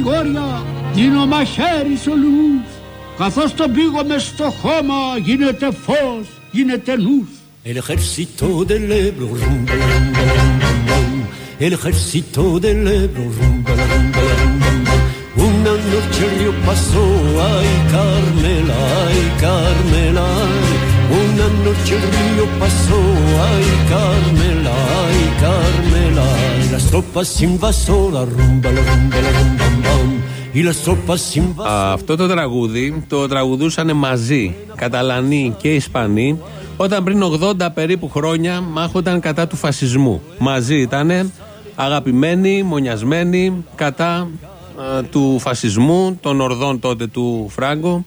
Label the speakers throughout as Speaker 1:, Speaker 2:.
Speaker 1: παρηγόρια δίνω μαχαίρι σε όλους καθώς τον πήγαμε στο χώμα γίνεται φως, γίνεται νους
Speaker 2: El ejército del Ebro rumba la rumba la rumba bam. El ejército del Ebro rumba la rumba la rumba bam. Una noche el río pasó, ay Carmela, ay Carmela. Una noche el río pasó, ay Carmela, ay Carmela. Y las tropas invasoras rumba la rumba la rumba
Speaker 3: Αυτό το τραγούδι το τραγουδούσαν μαζί Καταλανοί και Ισπανοί όταν πριν 80 περίπου χρόνια μάχονταν κατά του φασισμού. Μαζί ήταν αγαπημένοι, μονιασμένοι κατά ε, του φασισμού, των ορδών τότε του Φράγκο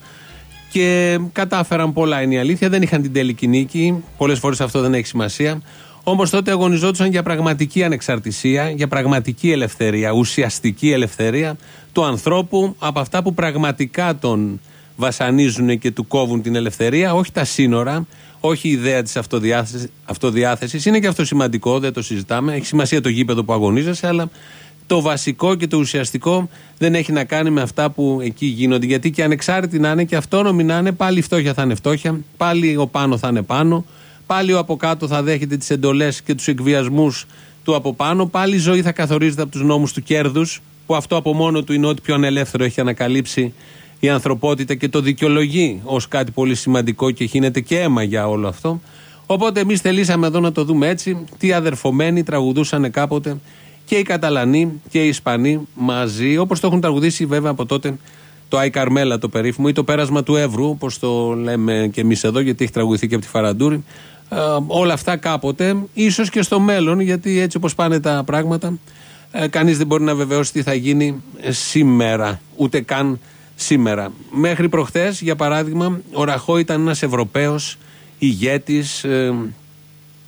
Speaker 3: και κατάφεραν πολλά είναι η αλήθεια. Δεν είχαν την τελική νίκη. Πολλές φορές αυτό δεν έχει σημασία. Όμως τότε αγωνιζόντουσαν για πραγματική ανεξαρτησία, για πραγματική ελευθερία, ουσιαστική ελευθερία του ανθρώπου από αυτά που πραγματικά τον βασανίζουν και του κόβουν την ελευθερία, όχι τα σύνορα, όχι η ιδέα της αυτοδιάθεση. Είναι και αυτό σημαντικό, δεν το συζητάμε. Έχει σημασία το γήπεδο που αγωνίζεσαι, αλλά το βασικό και το ουσιαστικό δεν έχει να κάνει με αυτά που εκεί γίνονται. Γιατί και ανεξάρτητοι να είναι και αυτόνομοι να είναι, πάλι η φτώχεια θα είναι φτώχεια, πάλι ο πάνω θα είναι πάνω, πάλι ο από κάτω θα δέχεται τις εντολές και τους εκβιασμούς του από πάνω, πάλι η ζωή θα καθορίζεται από τους νόμους του κέρδους, που αυτό από μόνο του είναι ό,τι πιο ανελεύθερο έχει ανακαλύψει η ανθρωπότητα και το δικαιολογεί ως κάτι πολύ σημαντικό και χύνεται και αίμα για όλο αυτό. Οπότε εμείς θελήσαμε εδώ να το δούμε έτσι, τι αδερφομένοι τραγουδούσαν κάποτε και οι Καταλανοί και οι Ισπανοί μαζί, όπως το έχουν τραγουδήσει βέβαια από τότε το Άι Καρμέλα το περίφημο ή το πέρασμα του Εύρου, όπως το λέμε και εμείς εδώ, γιατί έχει τραγουδηθεί και από τη Φαραντούρη. Ε, όλα αυτά κάποτε, ίσως και στο μέλλον, γιατί έτσι όπως πάνε τα πράγματα, ε, κανείς δεν μπορεί να βεβαιώσει τι θα γίνει σήμερα, ούτε καν σήμερα. Μέχρι προχθές, για παράδειγμα, ο Ραχώ ήταν ένας Ευρωπαίος ηγέτης, ε,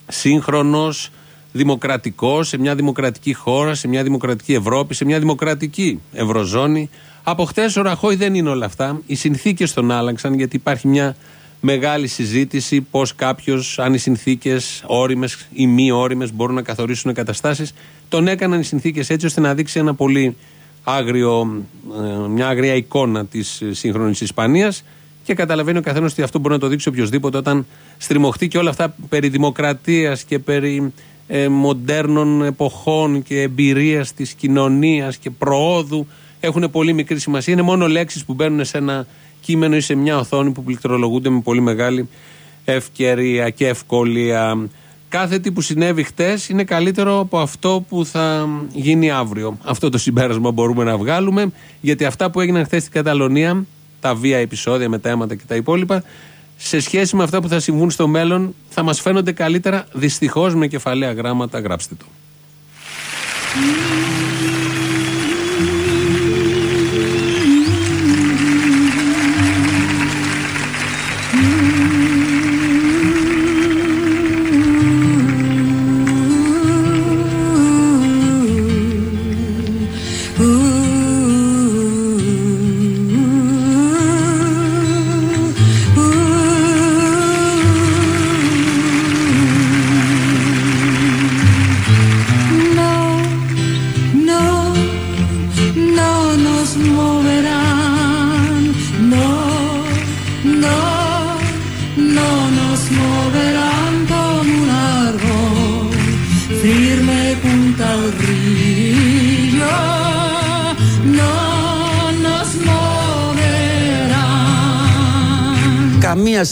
Speaker 3: σύγχρονος, δημοκρατικός, σε μια δημοκρατική χώρα, σε μια δημοκρατική Ευρώπη, σε μια δημοκρατική Ευρωζώνη. Από χτε ο Ραχώη δεν είναι όλα αυτά. Οι συνθήκες τον άλλαξαν γιατί υπάρχει μια μεγάλη συζήτηση πώς κάποιος, αν οι συνθήκες όριμες ή μη όριμες μπορούν να καθορίσουν καταστάσεις. Τον έκαναν οι συνθήκες έτσι ώστε να δείξει ένα πολύ άγριο, ε, μια άγρια εικόνα της σύγχρονης Ισπανίας και καταλαβαίνει ο καθένας ότι αυτό μπορεί να το δείξει οποιοδήποτε όταν στριμωχτεί και όλα αυτά περί δημοκρατίας και περί ε, μοντέρνων εποχών και εμπειρίας της κοινωνίας και προόδου έχουν πολύ μικρή σημασία. Είναι μόνο λέξεις που μπαίνουν σε ένα κείμενο ή σε μια οθόνη που πληκτρολογούνται με πολύ μεγάλη ευκαιρία και ευκολία. Κάθε τι που συνέβη χτες είναι καλύτερο από αυτό που θα γίνει αύριο. Αυτό το συμπέρασμα μπορούμε να βγάλουμε, γιατί αυτά που έγιναν χθες στην Καταλωνία, τα βία επεισόδια με τα αίματα και τα υπόλοιπα, σε σχέση με αυτά που θα συμβούν στο μέλλον, θα μας φαίνονται καλύτερα. Δυστυχώς με κεφαλαία γράμματα, γράψτε το.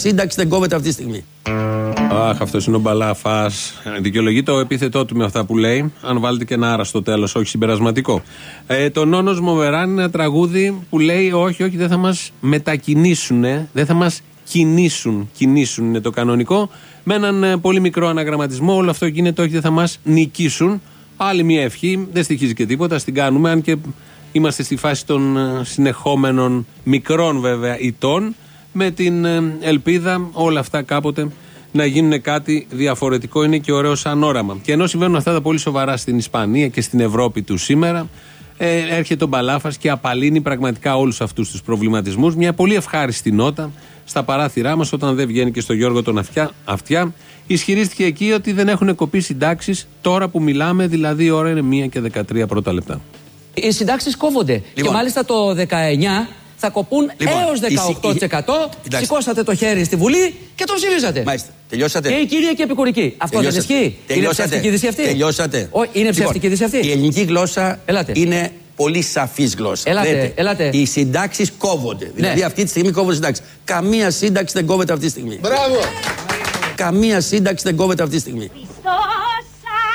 Speaker 4: Σύνταξη δεν κόβεται αυτή τη στιγμή.
Speaker 3: Αχ, αυτός είναι ο Μπαλάφας. Δικαιολογεί το επίθετό του με αυτά που λέει. Αν βάλετε και ένα άρα στο τέλος, όχι συμπερασματικό. Ε, το Νόνος Μοβεράν είναι ένα τραγούδι που λέει: Όχι, όχι, δεν θα μας μετακινήσουν, δεν θα μας κινήσουν. Κινήσουν είναι το κανονικό. Με έναν ε, πολύ μικρό αναγραμματισμό, όλο αυτό γίνεται, όχι, δεν θα μας νικήσουν. Άλλη μια ευχή, δεν στοιχίζει και τίποτα, στην κάνουμε, αν και είμαστε στη φάση των ε, συνεχόμενων μικρών βέβαια ητών, με την ε, ελπίδα όλα αυτά κάποτε να γίνουν κάτι διαφορετικό. Είναι και ωραίο σαν όραμα. Και ενώ συμβαίνουν αυτά τα πολύ σοβαρά στην Ισπανία και στην Ευρώπη του σήμερα, ε, έρχεται ο Μπαλάφας και απαλύνει πραγματικά όλους αυτούς τους προβληματισμούς. Μια πολύ ευχάριστη νότα στα παράθυρά μας, όταν δεν βγαίνει και στο Γιώργο τον αυτιά, αυτιά. Ισχυρίστηκε εκεί ότι δεν έχουν κοπεί συντάξεις τώρα που μιλάμε, δηλαδή η ώρα είναι 1 και 13 πρώτα λεπτά.
Speaker 4: Οι συντάξεις κόβονται.
Speaker 5: Λοιπόν.
Speaker 4: Και μάλιστα το 19 θα κοπούν
Speaker 5: Λοιπόν,
Speaker 4: έως
Speaker 5: η συ-
Speaker 4: 18%.
Speaker 5: Εντάξει.
Speaker 4: Σηκώσατε το χέρι στη Βουλή και το ψηφίσατε.
Speaker 5: Μάλιστα. Τελειώσατε.
Speaker 4: Και η κυρία και επικουρική. Αυτό δεν
Speaker 5: Τελειώσατε.
Speaker 4: ισχύει. Είναι
Speaker 5: Τελειώσατε.
Speaker 4: ψεύτικη είδηση αυτή.
Speaker 5: Τελειώσατε.
Speaker 4: Όχι, είναι ψεύτικη
Speaker 5: Λοιπόν,
Speaker 4: είδηση αυτή.
Speaker 5: Η ελληνική γλώσσα
Speaker 4: Ελάτε.
Speaker 5: είναι πολύ σαφής γλώσσα.
Speaker 4: Ελάτε,
Speaker 5: Βλέπετε,
Speaker 4: ελάτε.
Speaker 5: Οι συντάξεις κόβονται. Δηλαδή αυτή τη στιγμή κόβονται συντάξεις. Καμία σύνταξη δεν κόβεται αυτή τη στιγμή.
Speaker 6: Μπράβο.
Speaker 5: Καμία σύνταξη δεν κόβεται αυτή τη στιγμή.
Speaker 7: Χριστός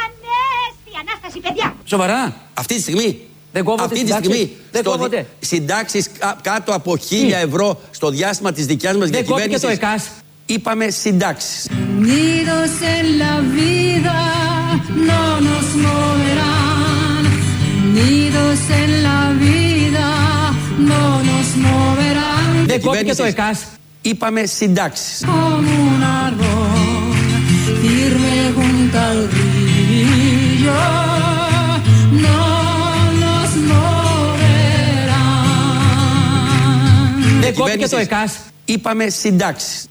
Speaker 7: Ανέστη, Ανάσταση παιδιά.
Speaker 4: Σοβαρά;
Speaker 5: Αυτή τη στιγμή;
Speaker 4: Δεν κόβονται
Speaker 5: αυτή τη
Speaker 4: συντάξεις;
Speaker 5: στιγμή.
Speaker 4: Δεν κόβονται.
Speaker 5: Συντάξεις κάτω από χίλια ευρώ στο διάστημα της δικιάς μας
Speaker 4: Δεν κόπηκε
Speaker 5: διακυβέρνηση.
Speaker 4: το ΕΚΑΣ.
Speaker 5: Είπαμε συντάξεις.
Speaker 8: Unidos en la vida no nos moverán. Unidos en la vida no nos moverán.
Speaker 4: Δεν κόπηκε το
Speaker 5: Διακυβέρνησης.
Speaker 4: ΕΚΑΣ.
Speaker 5: Είπαμε
Speaker 8: συντάξεις. Moverán.
Speaker 4: Δεν κόπηκε το
Speaker 5: Διακυβέρνησης.
Speaker 4: ΕΚΑΣ.
Speaker 5: Είπαμε συντάξεις.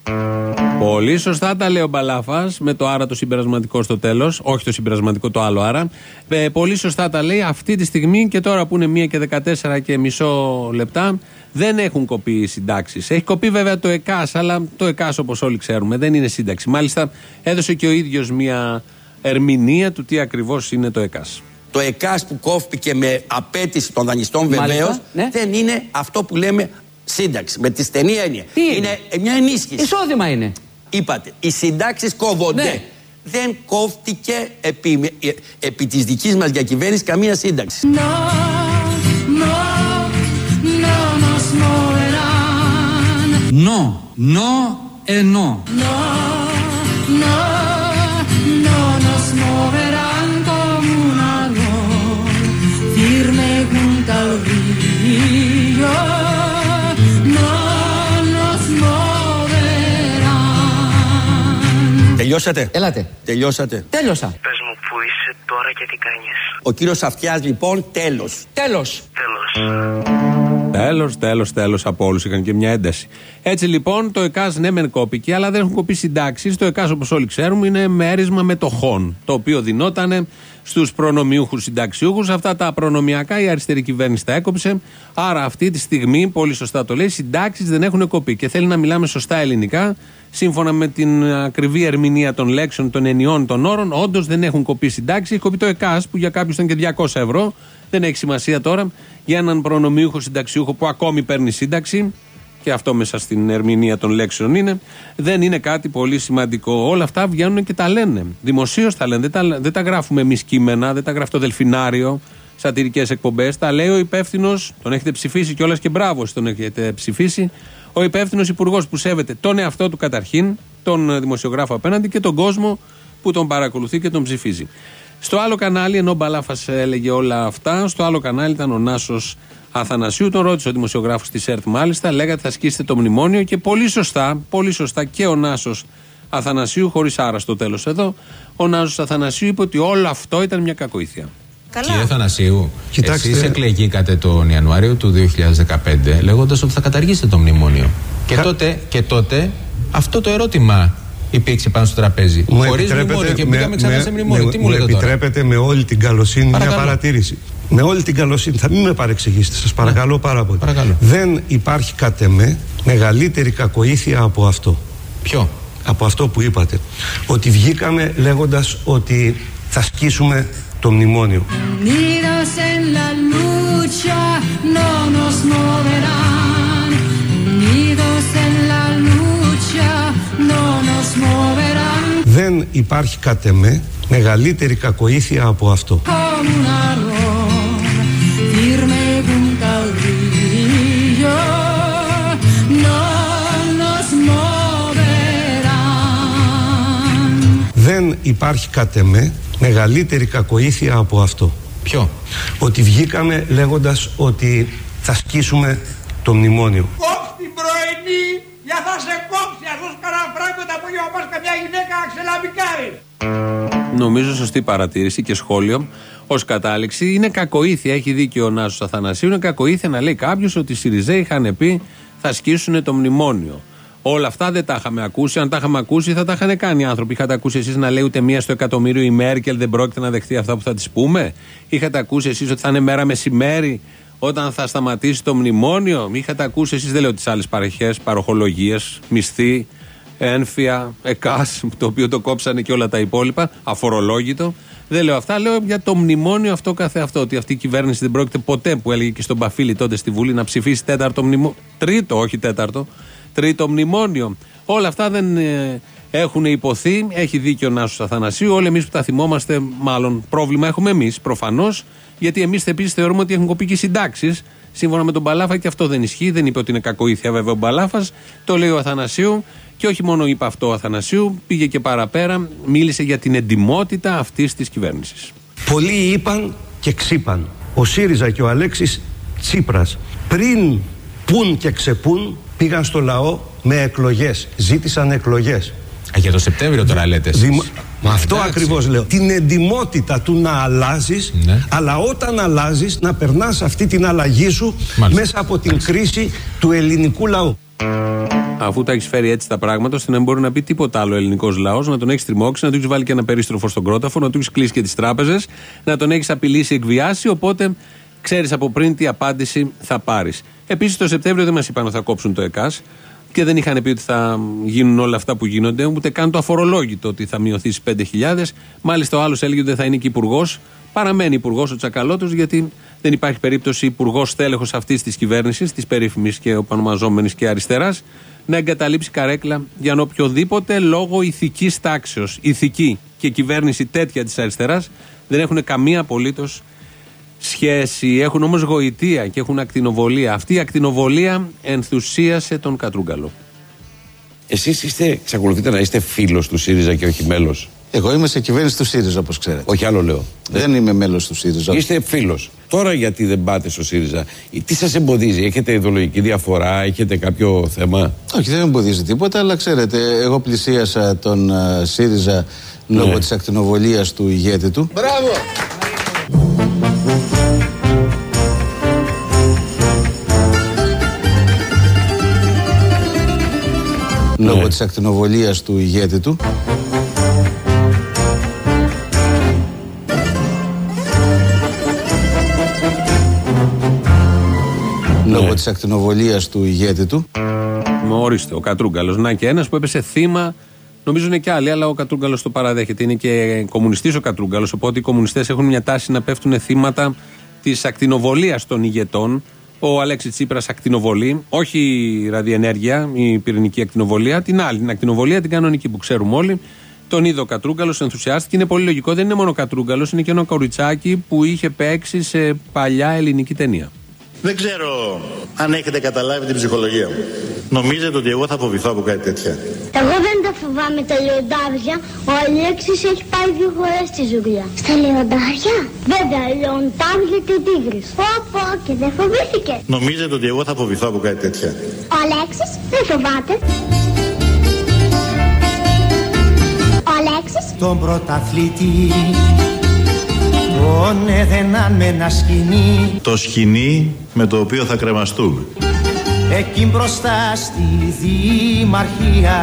Speaker 3: Πολύ σωστά τα λέει ο Μπαλάφας με το άρα το συμπερασματικό στο τέλος. Όχι το συμπερασματικό, το άλλο άρα. Ε, πολύ σωστά τα λέει αυτή τη στιγμή και τώρα που είναι 1 και 14 και μισό λεπτά δεν έχουν κοπεί οι συντάξεις. Έχει κοπεί βέβαια το ΕΚΑΣ, αλλά το ΕΚΑΣ όπως όλοι ξέρουμε δεν είναι σύνταξη. Μάλιστα έδωσε και ο ίδιος μια ερμηνεία του τι ακριβώς είναι το ΕΚΑΣ.
Speaker 5: Το ΕΚΑΣ που κόφηκε με απέτηση των δανειστών
Speaker 4: Μάλιστα,
Speaker 5: βεβαίως
Speaker 4: ναι.
Speaker 5: δεν είναι αυτό που λέμε σύνταξη. Με τη στενή έννοια.
Speaker 4: Τι είναι;
Speaker 5: μια ενίσχυση.
Speaker 4: Εισόδημα είναι.
Speaker 5: Είπατε, οι συντάξεις κόβονται.
Speaker 4: Ναι.
Speaker 5: Δεν κόφτηκε επί, ε, επί της δικής μας διακυβέρνησης καμία σύνταξη.
Speaker 8: No, no, no nos moverán.
Speaker 1: No, no e no.
Speaker 8: No, no, no
Speaker 5: Τελειώσατε;
Speaker 4: Έλατε.
Speaker 5: Τελειώσατε.
Speaker 4: Τέλειωσα.
Speaker 9: Πες μου που είσαι τώρα και τι κάνεις;
Speaker 5: Ο κύριος Αυτιάς λοιπόν τέλος.
Speaker 4: Τέλος.
Speaker 9: Τέλος.
Speaker 3: Τέλος, τέλος, τέλος από όλους. Είχαν και μια ένταση. Έτσι λοιπόν το ΕΚΑΣ ναι, μεν κόπηκε, αλλά δεν έχουν κοπεί συντάξεις. Το ΕΚΑΣ, όπως όλοι ξέρουμε, είναι μέρισμα μετοχών. Το οποίο δινόταν στους προνομιούχους συνταξιούχους. Αυτά τα προνομιακά η αριστερή κυβέρνηση τα έκοψε. Άρα αυτή τη στιγμή, πολύ σωστά το λέει, συντάξεις δεν έχουν κοπεί. Και θέλει να μιλάμε σωστά ελληνικά, σύμφωνα με την ακριβή ερμηνεία των λέξεων, των ενιών, των όρων. Όντως δεν έχουν κοπεί συντάξεις. Έχει κοπεί το ΕΚΑΣ που για κάποιους ήταν και 200 ευρώ. Δεν έχει σημασία τώρα για έναν προνομιούχο συνταξιούχο που ακόμη παίρνει σύνταξη. Και αυτό μέσα στην ερμηνεία των λέξεων είναι. Δεν είναι κάτι πολύ σημαντικό. Όλα αυτά βγαίνουν και τα λένε. Δημοσίως τα λένε. Δεν τα, δεν τα γράφουμε εμείς κείμενα, δεν τα γράφει το Δελφινάριο, σατυρικές εκπομπές. Τα λέει ο υπεύθυνος, τον έχετε ψηφίσει κιόλας και μπράβο, όσοι τον έχετε ψηφίσει. Ο υπεύθυνος υπουργός που σέβεται τον εαυτό του καταρχήν, τον δημοσιογράφο απέναντι και τον κόσμο που τον παρακολουθεί και τον ψηφίζει. Στο άλλο κανάλι, ενώ ο Μπαλάφας έλεγε όλα αυτά, στο άλλο κανάλι ήταν ο Νάσος Αθανασίου. Τον ρώτησε ο δημοσιογράφος της ΕΡΤ, μάλιστα. Λέγατε θα σκίσετε το μνημόνιο και πολύ σωστά, πολύ σωστά και ο Νάσος Αθανασίου, χωρίς άρα στο τέλος εδώ, ο Νάσος Αθανασίου είπε ότι όλο αυτό ήταν μια κακοήθεια.
Speaker 10: Κύριε Θανασίου,
Speaker 6: Κοιτάξτε.
Speaker 10: εσείς εκλεγήκατε τον Ιανουάριο του 2015 λέγοντας ότι θα καταργήσετε το μνημόνιο. Και, τότε, και τότε αυτό το ερώτημα υπήρξε πάνω στο τραπέζι.
Speaker 6: Μου
Speaker 10: Χωρίς
Speaker 6: επιτρέπετε
Speaker 10: μνημόνιο και
Speaker 6: με-
Speaker 10: μπήκαμε ξανά
Speaker 6: με-
Speaker 10: σε μνημόνιο.
Speaker 6: με-
Speaker 10: Τι μου
Speaker 6: μου
Speaker 10: λέτε τώρα;
Speaker 6: επιτρέπετε με όλη την καλοσύνη
Speaker 10: Παρακαλώ.
Speaker 6: μια παρατήρηση. Με όλη την καλοσύνη, θα μην με παρεξηγήσετε, σας παρακαλώ πάρα πολύ.
Speaker 10: Παρακαλώ.
Speaker 6: Δεν υπάρχει κατ' εμέ μεγαλύτερη κακοήθεια από αυτό.
Speaker 10: Ποιο;
Speaker 6: Από αυτό που είπατε. Ότι βγήκαμε λέγοντας ότι θα σκίσουμε το μνημόνιο.
Speaker 8: Unidos en la lucha no nos moverán.
Speaker 6: Δεν υπάρχει κατ' εμέ μεγαλύτερη κακοήθεια από αυτό.
Speaker 8: Como un árbol firme junto al río no nos moverán.
Speaker 6: Δεν υπάρχει κατ' εμέ μεγαλύτερη κακοήθεια από αυτό.
Speaker 10: Ποιο;
Speaker 6: Ότι βγήκαμε λέγοντας ότι θα σκίσουμε το μνημόνιο.
Speaker 1: Κόψ την πρωινή για θα σε κόψει αυτός κανένα φράγκο τα απόγευμα πας καμιά γυναίκα να ξελαμπικάρει.
Speaker 3: Νομίζω σωστή παρατήρηση και σχόλιο. Ω κατάληξη είναι κακοήθεια. Έχει δίκιο ο Νάσος Αθανασίου. Είναι κακοήθεια να λέει κάποιος ότι οι Σιριζέ είχαν πει θα σκίσουν το μνημόνιο. Όλα αυτά δεν τα είχαμε ακούσει. Αν τα είχαμε ακούσει, θα τα είχαν κάνει οι άνθρωποι. Είχατε ακούσει εσείς να λέει ούτε μία στο εκατομμύριο η Μέρκελ δεν πρόκειται να δεχτεί αυτά που θα της πούμε; Είχατε ακούσει εσείς ότι θα είναι μέρα μεσημέρι όταν θα σταματήσει το μνημόνιο. Είχατε ακούσει εσείς, δεν λέω τις άλλες παροχές, παροχολογίες, μισθή, ένφια, ΕΚΑΣ, το οποίο το κόψανε και όλα τα υπόλοιπα, αφορολόγητο. Δεν λέω αυτά, λέω για το μνημόνιο αυτό καθε αυτό. Ότι αυτή η κυβέρνηση δεν πρόκειται ποτέ, που έλεγε και στον Παφίλη τότε στη Βουλή, να ψηφίσει τέταρτο μνημόνιο. Τρίτο, όχι τέταρτο. Τρίτο μνημόνιο. Όλα αυτά δεν ε, έχουν υποθεί. Έχει δίκιο ο Νάσος Αθανασίου. Όλοι εμείς που τα θυμόμαστε, μάλλον πρόβλημα έχουμε εμείς προφανώς. Γιατί εμείς επίση θεωρούμε ότι έχουν κοπεί και συντάξεις. Σύμφωνα με τον Παλάφα και αυτό δεν ισχύει. Δεν είπε ότι είναι κακοήθεια βέβαια ο Μπαλάφας. Το λέει ο Αθανασίου. Και όχι μόνο είπε αυτό ο Αθανασίου, πήγε και παραπέρα, μίλησε για την εντιμότητα αυτής της κυβέρνησης.
Speaker 6: Πολλοί είπαν και ξύπαν. Ο ΣΥΡΙΖΑ και ο Αλέξης Τσίπρας πριν πουν και ξεπούν πήγαν στο λαό με εκλογές. Ζήτησαν εκλογές.
Speaker 10: Α, Για το Σεπτέμβριο τώρα λέτε. εσείς.
Speaker 6: Δημο- Μα αυτό
Speaker 10: Εντάξει.
Speaker 6: ακριβώς λέω. Την εντιμότητα του να αλλάζεις,
Speaker 10: Ναι.
Speaker 6: αλλά όταν αλλάζεις να περνάς αυτή την αλλαγή σου
Speaker 10: Μάλιστα.
Speaker 6: μέσα από την κρίση του ελληνικού λαού.
Speaker 3: Αφού τα έχεις φέρει έτσι τα πράγματα, ώστε να μην μπορεί να πει τίποτα άλλο ο ελληνικός λαός, να τον έχεις τριμώξει, να του έχεις βάλει και ένα περίστροφο στον κρόταφο, να του έχεις κλείσει και τις τράπεζες, να τον έχεις απειλήσει, εκβιάσει. Οπότε ξέρεις από πριν τι απάντηση θα πάρεις. Επίσης το Σεπτέμβριο δεν μας είπαν ότι θα κόψουν το ΕΚΑΣ και δεν είχαν πει ότι θα γίνουν όλα αυτά που γίνονται, ούτε καν το αφορολόγητο ότι θα μειωθεί στις 5.000. Μάλιστα ο άλλος έλεγε ότι δεν θα είναι και υπουργός. Παραμένει υπουργός ο Τσακαλώτος, γιατί δεν υπάρχει περίπτωση υπουργός τέλεχο αυτής της κυβέρνησης, της περίφημης και οπανομαζόμενης και αριστεράς, να εγκαταλείψει καρέκλα για οποιοδήποτε λόγο ηθικής τάξεως. Ηθική και κυβέρνηση τέτοια της αριστεράς δεν έχουν καμία απολύτως σχέση. Έχουν όμως γοητεία και έχουν ακτινοβολία. Αυτή η ακτινοβολία ενθουσίασε τον Κατρούγκαλο.
Speaker 5: Εσείς είστε, εξακολουθείτε να είστε φίλος του ΣΥΡΙΖΑ και όχι μέλος;
Speaker 11: Εγώ είμαι σε κυβέρνηση του ΣΥΡΙΖΑ, όπως ξέρετε.
Speaker 5: Όχι άλλο λέω.
Speaker 11: Δεν είμαι μέλος του ΣΥΡΙΖΑ.
Speaker 5: Είστε φίλος. Τώρα γιατί δεν πάτε στο ΣΥΡΙΖΑ, τι σας εμποδίζει, έχετε ιδεολογική διαφορά, έχετε κάποιο θέμα;
Speaker 11: Όχι, δεν με εμποδίζει τίποτα, αλλά ξέρετε, εγώ πλησίασα τον ε, ΣΥΡΙΖΑ λόγω
Speaker 5: Ναι.
Speaker 11: της ακτινοβολίας του ηγέτη του.
Speaker 5: Μπράβο!
Speaker 11: Λόγω της ακτινοβολίας του ηγέτη του. Λόγω της ακτινοβολίας του ηγέτη του.
Speaker 3: Με ορίστε, ο Κατρούγκαλος. Να και ένας που έπεσε θύμα. Νομίζω είναι και άλλοι, αλλά ο Κατρούγκαλος το παραδέχεται. Είναι και κομμουνιστής ο Κατρούγκαλος. Οπότε οι κομμουνιστές έχουν μια τάση να πέφτουν θύματα της ακτινοβολίας των ηγετών. Ο Αλέξης Τσίπρας ακτινοβολεί, όχι η ραδιενέργεια, η πυρηνική ακτινοβολία, την άλλη, την ακτινοβολία, την κανονική που ξέρουμε όλοι. Τον είδε ο Κατρούγκαλος, ενθουσιάστηκε. Είναι πολύ λογικό, δεν είναι μόνο ο Κατρούγκαλος, είναι και ένα κοριτσάκι που είχε παίξει σε παλιά ελληνική ταινία.
Speaker 12: Δεν ξέρω αν έχετε καταλάβει την ψυχολογία μου. Νομίζετε ότι εγώ θα φοβηθώ από κάτι τέτοια;
Speaker 7: Εγώ δεν τα φοβάμαι τα λιοντάρια. Ο Αλέξης έχει πάει δύο φορές στη ζουρία. Στα λιοντάρια; Βέβαια, λιοντάρια και τίγρης. Πω πω και δεν φοβήθηκε.
Speaker 12: Νομίζετε ότι εγώ θα φοβηθώ από κάτι τέτοια;
Speaker 7: Ο Αλέξης δεν φοβάται. Ο Αλέξης
Speaker 13: Τον πρωταθλητή Τον έδαιναν με ένα σκηνή
Speaker 12: Το σκηνή με το οποίο θα κρεμαστούμε.
Speaker 13: Εκεί μπροστά στη δημαρχία.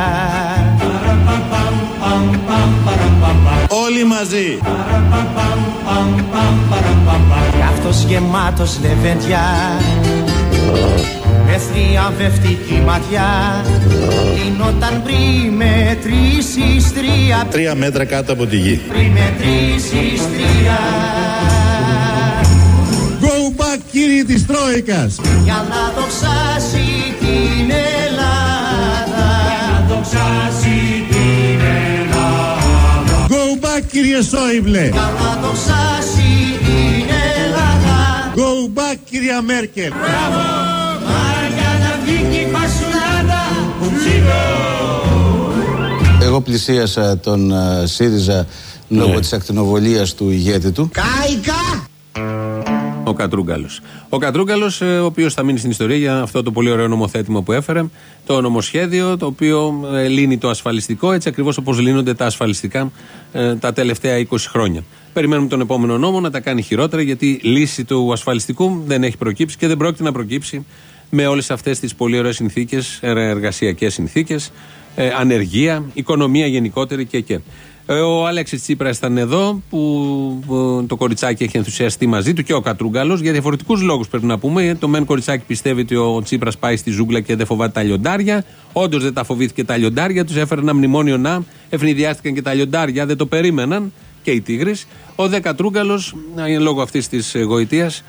Speaker 12: Όλοι μαζί.
Speaker 13: Κι αυτός γεμάτος λεβέντια Με θριαμβευτική ματιά. Γινόταν πριν μετρήσεις τρία.
Speaker 12: Τρία μέτρα κάτω από τη γη.
Speaker 13: Πριν μετρήσεις τρία
Speaker 12: Go back κύριοι της Τρόικας.
Speaker 13: Για να δοξάσει την Ελλάδα Για να δοξάσει την Ελλάδα
Speaker 12: Go back κύριε Σόιμπλε.
Speaker 13: Για να δοξάσει την Ελλάδα
Speaker 12: Go back κυρία Μέρκελ.
Speaker 13: Μπράβο! Μάρια να βγει η φασουλάδα
Speaker 11: Εγώ πλησίασα τον ε, ΣΥΡΙΖΑ λόγω της ακτινοβολίας του ηγέτη του.
Speaker 13: Κάικα!
Speaker 3: Ο Κατρούγκαλος. Ο Κατρούγκαλος, ο οποίος θα μείνει στην ιστορία για αυτό το πολύ ωραίο νομοθέτημα που έφερε, το νομοσχέδιο το οποίο ε, λύνει το ασφαλιστικό, έτσι ακριβώς όπως λύνονται τα ασφαλιστικά ε, τα τελευταία 20 χρόνια. Περιμένουμε τον επόμενο νόμο να τα κάνει χειρότερα, γιατί λύση του ασφαλιστικού δεν έχει προκύψει και δεν πρόκειται να προκύψει με όλες αυτές τις πολύ ωραίες συνθήκες, εργασιακές συνθήκες, ε, ανεργία, οικονομία γενικότερη και και. Ε, ο Αλέξης Τσίπρας ήταν εδώ, που, που το κοριτσάκι έχει ενθουσιαστεί μαζί του και ο Κατρούγκαλος για διαφορετικούς λόγους πρέπει να πούμε. Το μεν κοριτσάκι πιστεύει ότι ο Τσίπρας πάει στη ζούγκλα και δεν φοβάται τα λιοντάρια. Όντως δεν τα φοβήθηκε τα λιοντάρια, τους έφερε ένα μνημόνιο να, ευνηδιάστηκαν και τα λιοντάρια, δεν το περίμεναν και οι τίγρες. Ο Δε Κατρούγκαλος, λόγω αυτής της γοητείας,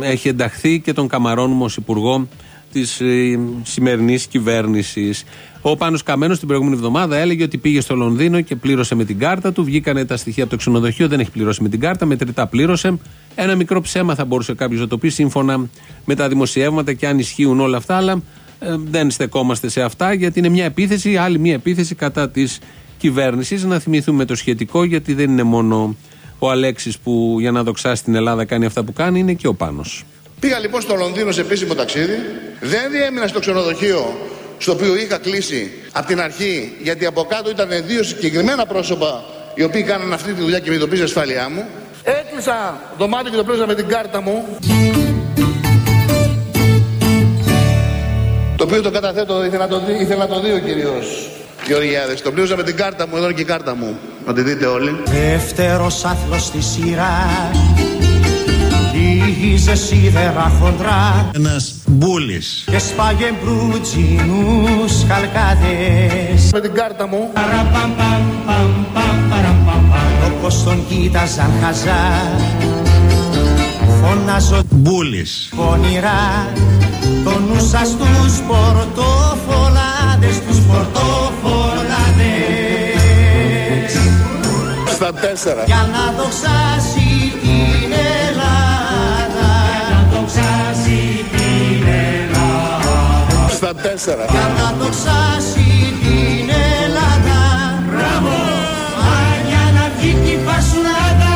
Speaker 3: έχει ενταχθεί και τον καμαρώνουμε ω υπουργό της ε, σημερινής κυβέρνησης. Ο Πάνος Καμένος την προηγούμενη εβδομάδα έλεγε ότι πήγε στο Λονδίνο και πλήρωσε με την κάρτα του. Βγήκανε τα στοιχεία από το ξενοδοχείο, δεν έχει πληρώσει με την κάρτα, μετρητά πλήρωσε. Ένα μικρό ψέμα θα μπορούσε κάποιος να το πει σύμφωνα με τα δημοσιεύματα και αν ισχύουν όλα αυτά, αλλά ε, δεν στεκόμαστε σε αυτά γιατί είναι μια επίθεση, άλλη μια επίθεση κατά της κυβέρνησης. Να θυμηθούμε το σχετικό γιατί δεν είναι μόνο ο Αλέξης που για να δοξάσει την Ελλάδα κάνει αυτά που κάνει, είναι και ο Πάνος.
Speaker 14: Πήγα λοιπόν στο Λονδίνο σε επίσημο ταξίδι. Δεν διέμεινα στο ξενοδοχείο στο οποίο είχα κλείσει από την αρχή, γιατί από κάτω ήταν δύο συγκεκριμένα πρόσωπα οι οποίοι κάνανε αυτή τη δουλειά και με ειδοποίησε ασφάλειά μου. Έκλεισα δωμάτιο και το πλήρωσα με την κάρτα μου. Το οποίο το καταθέτω, ήθελα να το δει, ήθελα να το δει ο κύριος Γεωργιάδης. Το πλήρωσα με την κάρτα μου, εδώ είναι και η κάρτα μου. Να τη δείτε όλοι.
Speaker 13: Δεύτερος άθλος στη σειρά Λίγιζε σίδερα χοντρά.
Speaker 12: Ένας μπούλης.
Speaker 13: Και σπάγε μπρουτζινούς καλκάδες.
Speaker 14: Με την κάρτα μου.
Speaker 13: Όπως τον κοίταζαν χαζά. Φωνάζω
Speaker 12: Μπούλης.
Speaker 13: πονηρά. Το νου σας τους πορτοφολάδες Τους πορτοφολάδες.
Speaker 14: Στα τέσσερα.
Speaker 13: Για να δοξάσει
Speaker 14: Στα τέσσερα.
Speaker 13: Για να δοξάσει την Ελλάδα Μπράβο Μάγια να βγει την φασουλάδα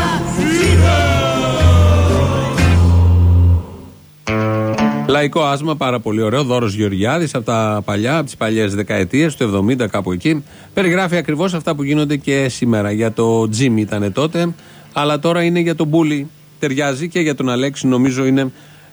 Speaker 3: Λαϊκό άσμα, πάρα πολύ ωραίο. Δώρος Γεωργιάδης από τα παλιά, από τις παλιές δεκαετίες, του 70 κάπου εκεί. Περιγράφει ακριβώς αυτά που γίνονται και σήμερα. Για το Τζιμ ήταν τότε, αλλά τώρα είναι για τον Μπούλι. Ταιριάζει και για τον Αλέξη, νομίζω είναι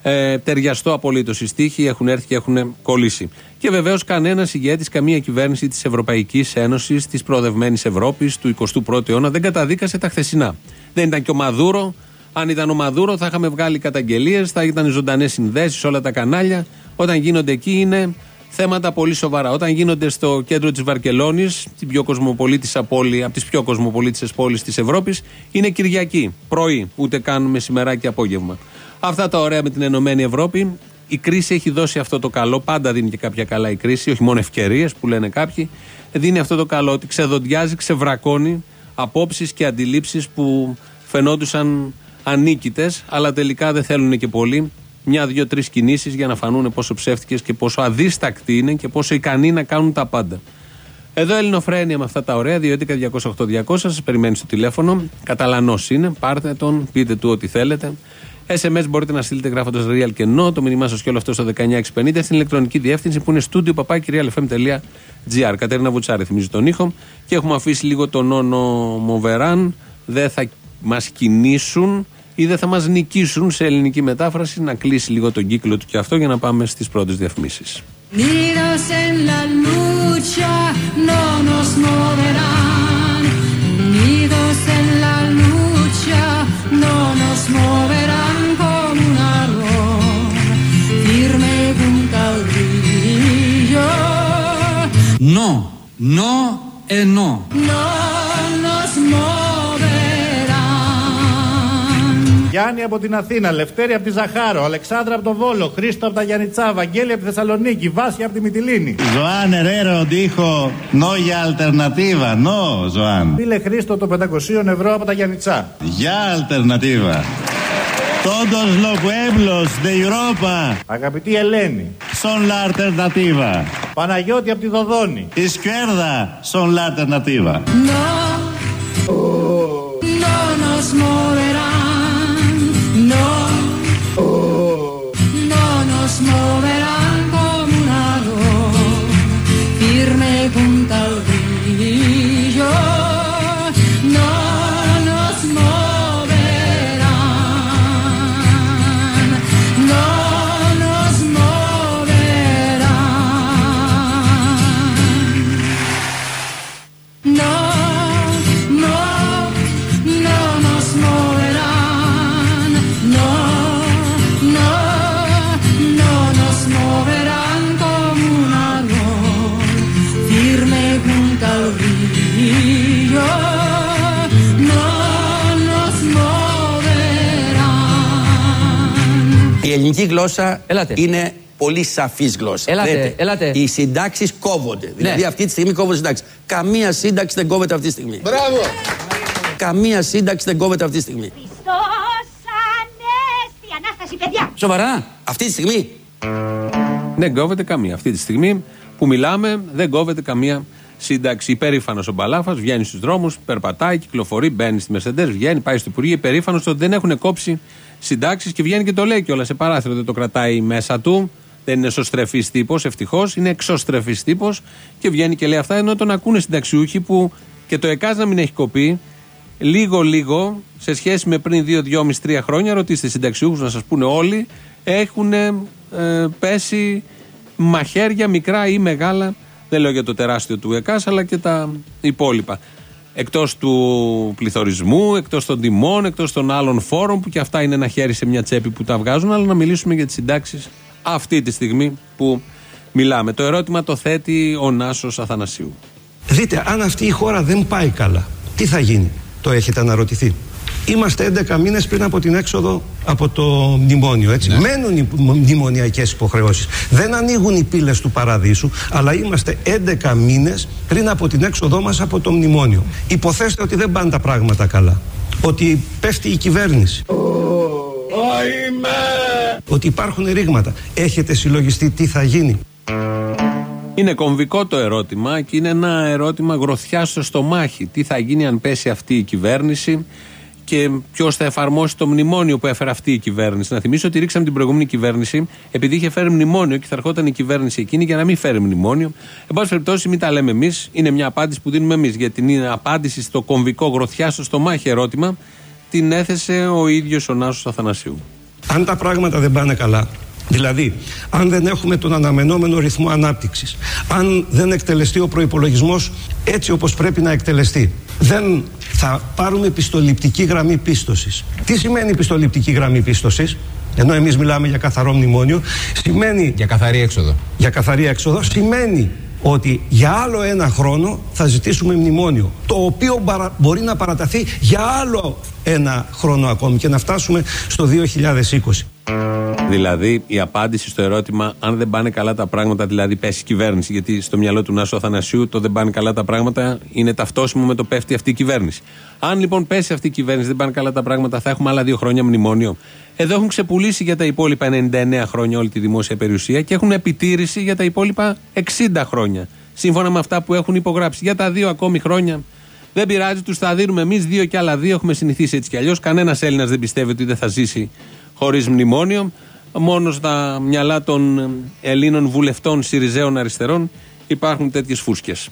Speaker 3: ε, ταιριαστό απολύτως. Οι στίχοι έχουν έρθει και έχουν κολλήσει. Και βεβαίως κανένας ηγέτης, καμία κυβέρνηση της Ευρωπαϊκής Ένωσης, της προοδευμένης Ευρώπης του 21ου αιώνα δεν καταδίκασε τα χθεσινά. Δεν ήταν και ο Μαδούρο. Αν ήταν ο Μαδούρο, θα είχαμε βγάλει καταγγελίες, θα ήταν ζωντανές συνδέσεις σε όλα τα κανάλια. Όταν γίνονται εκεί είναι θέματα πολύ σοβαρά. Όταν γίνονται στο κέντρο της Βαρκελόνης, την πιο κοσμοπολίτησα πόλη, από τις πιο κοσμοπολίτησες πόλεις της Ευρώπης, είναι Κυριακή, πρωί, ούτε καν μεσημεράκι απόγευμα. Αυτά τα ωραία με την Ενωμένη Ευρώπη. Η κρίση έχει δώσει αυτό το καλό. Πάντα δίνει και κάποια καλά η κρίση, όχι μόνο ευκαιρίες που λένε κάποιοι. Δίνει αυτό το καλό ότι ξεδοντιάζει, ξεβρακώνει απόψεις και αντιλήψεις που φαινόντουσαν ανίκητες, αλλά τελικά δεν θέλουν και πολύ. Μια, δύο, τρεις κινήσεις για να φανούν πόσο ψεύτικες και πόσο αδίστακτοι είναι και πόσο ικανοί να κάνουν τα πάντα. Εδώ Ελληνοφρένια με αυτά τα ωραία, 2.11.208.200 σας περιμένει στο τηλέφωνο. Καταλανός είναι, πάρτε τον, πείτε του ό,τι θέλετε. SMS μπορείτε να στείλετε γράφοντας real και no, το μήνυμά σας και όλο αυτό στο 19650 στην ηλεκτρονική διεύθυνση που είναι studio papakirialfm.gr. Κατέρινα Βουτσάρη θυμίζει τον ήχο και έχουμε αφήσει λίγο τον Νόνο Μοβεράν. Δεν θα μας κινήσουν ή δεν θα μας νικήσουν σε ελληνική μετάφραση. Να κλείσει λίγο τον κύκλο του και αυτό για να πάμε στις πρώτες διαφημίσεις.
Speaker 8: Unidos en la lucha no nos moverán. Unidos No,
Speaker 15: no e no.
Speaker 8: No nos moverán.
Speaker 16: Γιάννη από την Αθήνα, Λευτέρη από τη Ζαχάρο, Αλεξάνδρα από τον Βόλο, Χρήστο από τα Γιαννιτσά, Βαγγέλη από τη Θεσσαλονίκη, Βάσια από τη Μυτιλίνη.
Speaker 17: Joan Herrero dijo no hay alternativa. No, Joan.
Speaker 16: Φίλε Χρήστο των 500 ευρώ από τα Γιαννιτσά.
Speaker 17: Ya alternativa. Todos los pueblos de Europa
Speaker 16: Αγαπητή Ελένη,
Speaker 17: son la alternativa.
Speaker 16: Παναγιώτη από τη Δοδόνη.
Speaker 17: Izquierda son la alternativa.
Speaker 8: No, no nos moverán.
Speaker 18: Ελληνική γλώσσα είναι πολύ σαφής γλώσσα.
Speaker 4: Ελάτε,
Speaker 18: Λέτε,
Speaker 4: ελάτε.
Speaker 18: Οι συντάξεις κόβονται. Δηλαδή αυτή τη στιγμή κόβονται συντάξεις. Καμία σύνταξη δεν κόβεται αυτή τη στιγμή.
Speaker 14: Μπράβο!
Speaker 18: Καμία σύνταξη δεν κόβεται αυτή τη στιγμή.
Speaker 7: Ανέστη, Ανάσταση, παιδιά.
Speaker 4: Σοβαρά.
Speaker 18: Αυτή τη στιγμή.
Speaker 3: Δεν κόβεται καμία. Αυτή τη στιγμή που μιλάμε, δεν κόβεται καμία σύνταξη. Υπερήφανος ο Μπαλάφας βγαίνει στους δρόμους, περπατάει, κυκλοφορεί, μπαίνει στη Μερσεντέ, βγαίνει, πάει στο Υπουργείο. Υπερήφανος ότι δεν έχουν κόψει συντάξεις και βγαίνει και το λέει κιόλας σε παράθυρο. Δεν το κρατάει μέσα του. Δεν είναι εσωστρεφή τύπος, ευτυχώς. Είναι εξωστρεφής τύπος και βγαίνει και λέει αυτά. Ενώ τον ακούνε συνταξιούχοι που και το ΕΚΑΣ να μην έχει κοπεί, λίγο-λίγο σε σχέση με πριν 2-2,5-3 χρόνια, ρωτήστε συνταξιούχους να σας πούνε όλοι, έχουν ε, πέσει μαχαίρια μικρά ή μεγάλα. Δεν λέω για το τεράστιο του ΕΚΑΣ, αλλά και τα υπόλοιπα. Εκτός του πληθωρισμού, εκτός των τιμών, εκτός των άλλων φόρων, που και αυτά είναι ένα χέρι σε μια τσέπη που τα βγάζουν, αλλά να μιλήσουμε για τις συντάξεις αυτή τη στιγμή που μιλάμε. Το ερώτημα το θέτει ο Νάσος Αθανασίου.
Speaker 6: Δείτε, αν αυτή η χώρα δεν πάει καλά, τι θα γίνει, το έχετε αναρωτηθεί. Είμαστε 11 μήνες πριν από την έξοδο από το μνημόνιο, έτσι. Μένουν οι μνημονιακές υποχρεώσεις. Δεν ανοίγουν οι πύλες του παραδείσου, αλλά είμαστε 11 μήνες πριν από την έξοδό μας από το μνημόνιο. Υποθέστε ότι δεν πάνε τα πράγματα καλά. Ότι πέφτει η κυβέρνηση. Ότι υπάρχουν ρήγματα. Έχετε συλλογιστεί τι θα γίνει.
Speaker 3: Είναι κομβικό το ερώτημα και είναι ένα ερώτημα γροθιά στο στομάχι. Τι θα γίνει αν πέσει αυτή η κυβέρνηση; Και ποιος θα εφαρμόσει το μνημόνιο που έφερε αυτή η κυβέρνηση. Να θυμίσω ότι ρίξαμε την προηγούμενη κυβέρνηση επειδή είχε φέρει μνημόνιο και θα ερχόταν η κυβέρνηση εκείνη για να μην φέρει μνημόνιο. Εν πάση περιπτώσει, μην τα λέμε εμείς. Είναι μια απάντηση που δίνουμε εμείς. Για την απάντηση στο κομβικό γροθιά στο στομάχι ερώτημα την έθεσε ο ίδιος ο Νάσος Αθανασίου.
Speaker 6: Αν τα πράγματα δεν πάνε καλά, δηλαδή αν δεν έχουμε τον αναμενόμενο ρυθμό ανάπτυξης, αν δεν εκτελεστεί ο προϋπολογισμός έτσι όπως πρέπει να εκτελεστεί, δεν θα πάρουμε πιστοληπτική γραμμή πίστοσης. Τι σημαίνει πιστοληπτική γραμμή πίστοσης; Ενώ εμείς μιλάμε για καθαρό μνημόνιο, σημαίνει...
Speaker 10: Για καθαρή έξοδο.
Speaker 6: Για καθαρή έξοδο σημαίνει ότι για άλλο ένα χρόνο θα ζητήσουμε μνημόνιο το οποίο παρα- μπορεί να παραταθεί για άλλο ένα χρόνο ακόμη και να φτάσουμε στο 2020.
Speaker 3: Δηλαδή, η απάντηση στο ερώτημα αν δεν πάνε καλά τα πράγματα, δηλαδή πέσει η κυβέρνηση, γιατί στο μυαλό του Νάσου Αθανασίου το δεν πάνε καλά τα πράγματα είναι ταυτόσιμο με το πέφτει αυτή η κυβέρνηση. Αν λοιπόν πέσει αυτή η κυβέρνηση, δεν πάνε καλά τα πράγματα, θα έχουμε άλλα δύο χρόνια μνημόνιο. Εδώ έχουν ξεπουλήσει για τα υπόλοιπα 99 χρόνια όλη τη δημόσια περιουσία και έχουν επιτήρηση για τα υπόλοιπα 60 χρόνια. Σύμφωνα με αυτά που έχουν υπογράψει. Για τα δύο ακόμη χρόνια δεν πειράζει, τους θα δίνουμε εμείς δύο και άλλα δύο. Έχουμε συνηθίσει έτσι κι αλλιώς. Κανένας Έλληνας δεν πιστεύει ότι δεν θα ζήσει χωρίς μνημόνιο. Μόνος στα μυαλά των Ελλήνων βουλευτών Συριζέων Αριστερών υπάρχουν τέτοιες φούσκες.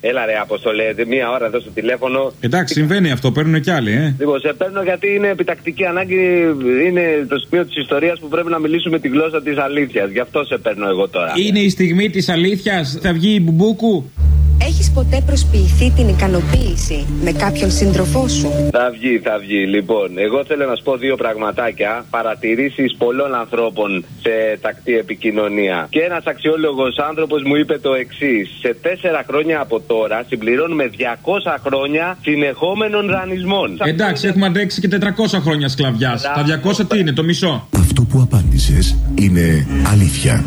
Speaker 19: Έλα ρε Αποστολέ, μία ώρα εδώ στο τηλέφωνο.
Speaker 20: Εντάξει, συμβαίνει αυτό, παίρνουν κι άλλοι, ε.
Speaker 19: Λοιπόν, σε παίρνω γιατί είναι επιτακτική ανάγκη, είναι το σπίτι της ιστορίας που πρέπει να μιλήσουμε τη γλώσσα της αλήθειας. Γι' αυτό σε παίρνω εγώ τώρα.
Speaker 20: Είναι η στιγμή της αλήθειας, θα βγει η μπουμπούκου.
Speaker 21: Έχεις ποτέ προσποιηθεί την ικανοποίηση με κάποιον σύντροφό σου;
Speaker 19: Θα βγει, θα βγει. Λοιπόν, εγώ θέλω να σου πω δύο πραγματάκια. Παρατηρήσεις πολλών ανθρώπων σε τακτή επικοινωνία. Και ένας αξιόλογος άνθρωπος μου είπε το εξής. Σε τέσσερα χρόνια από τώρα συμπληρώνουμε 200 χρόνια συνεχόμενων δανεισμών.
Speaker 20: Εντάξει, έχουμε αντέξει και 400 χρόνια σκλαβιάς. Τα 200 τι είναι, το μισό;
Speaker 22: Αυτό που απάντησες είναι αλήθεια.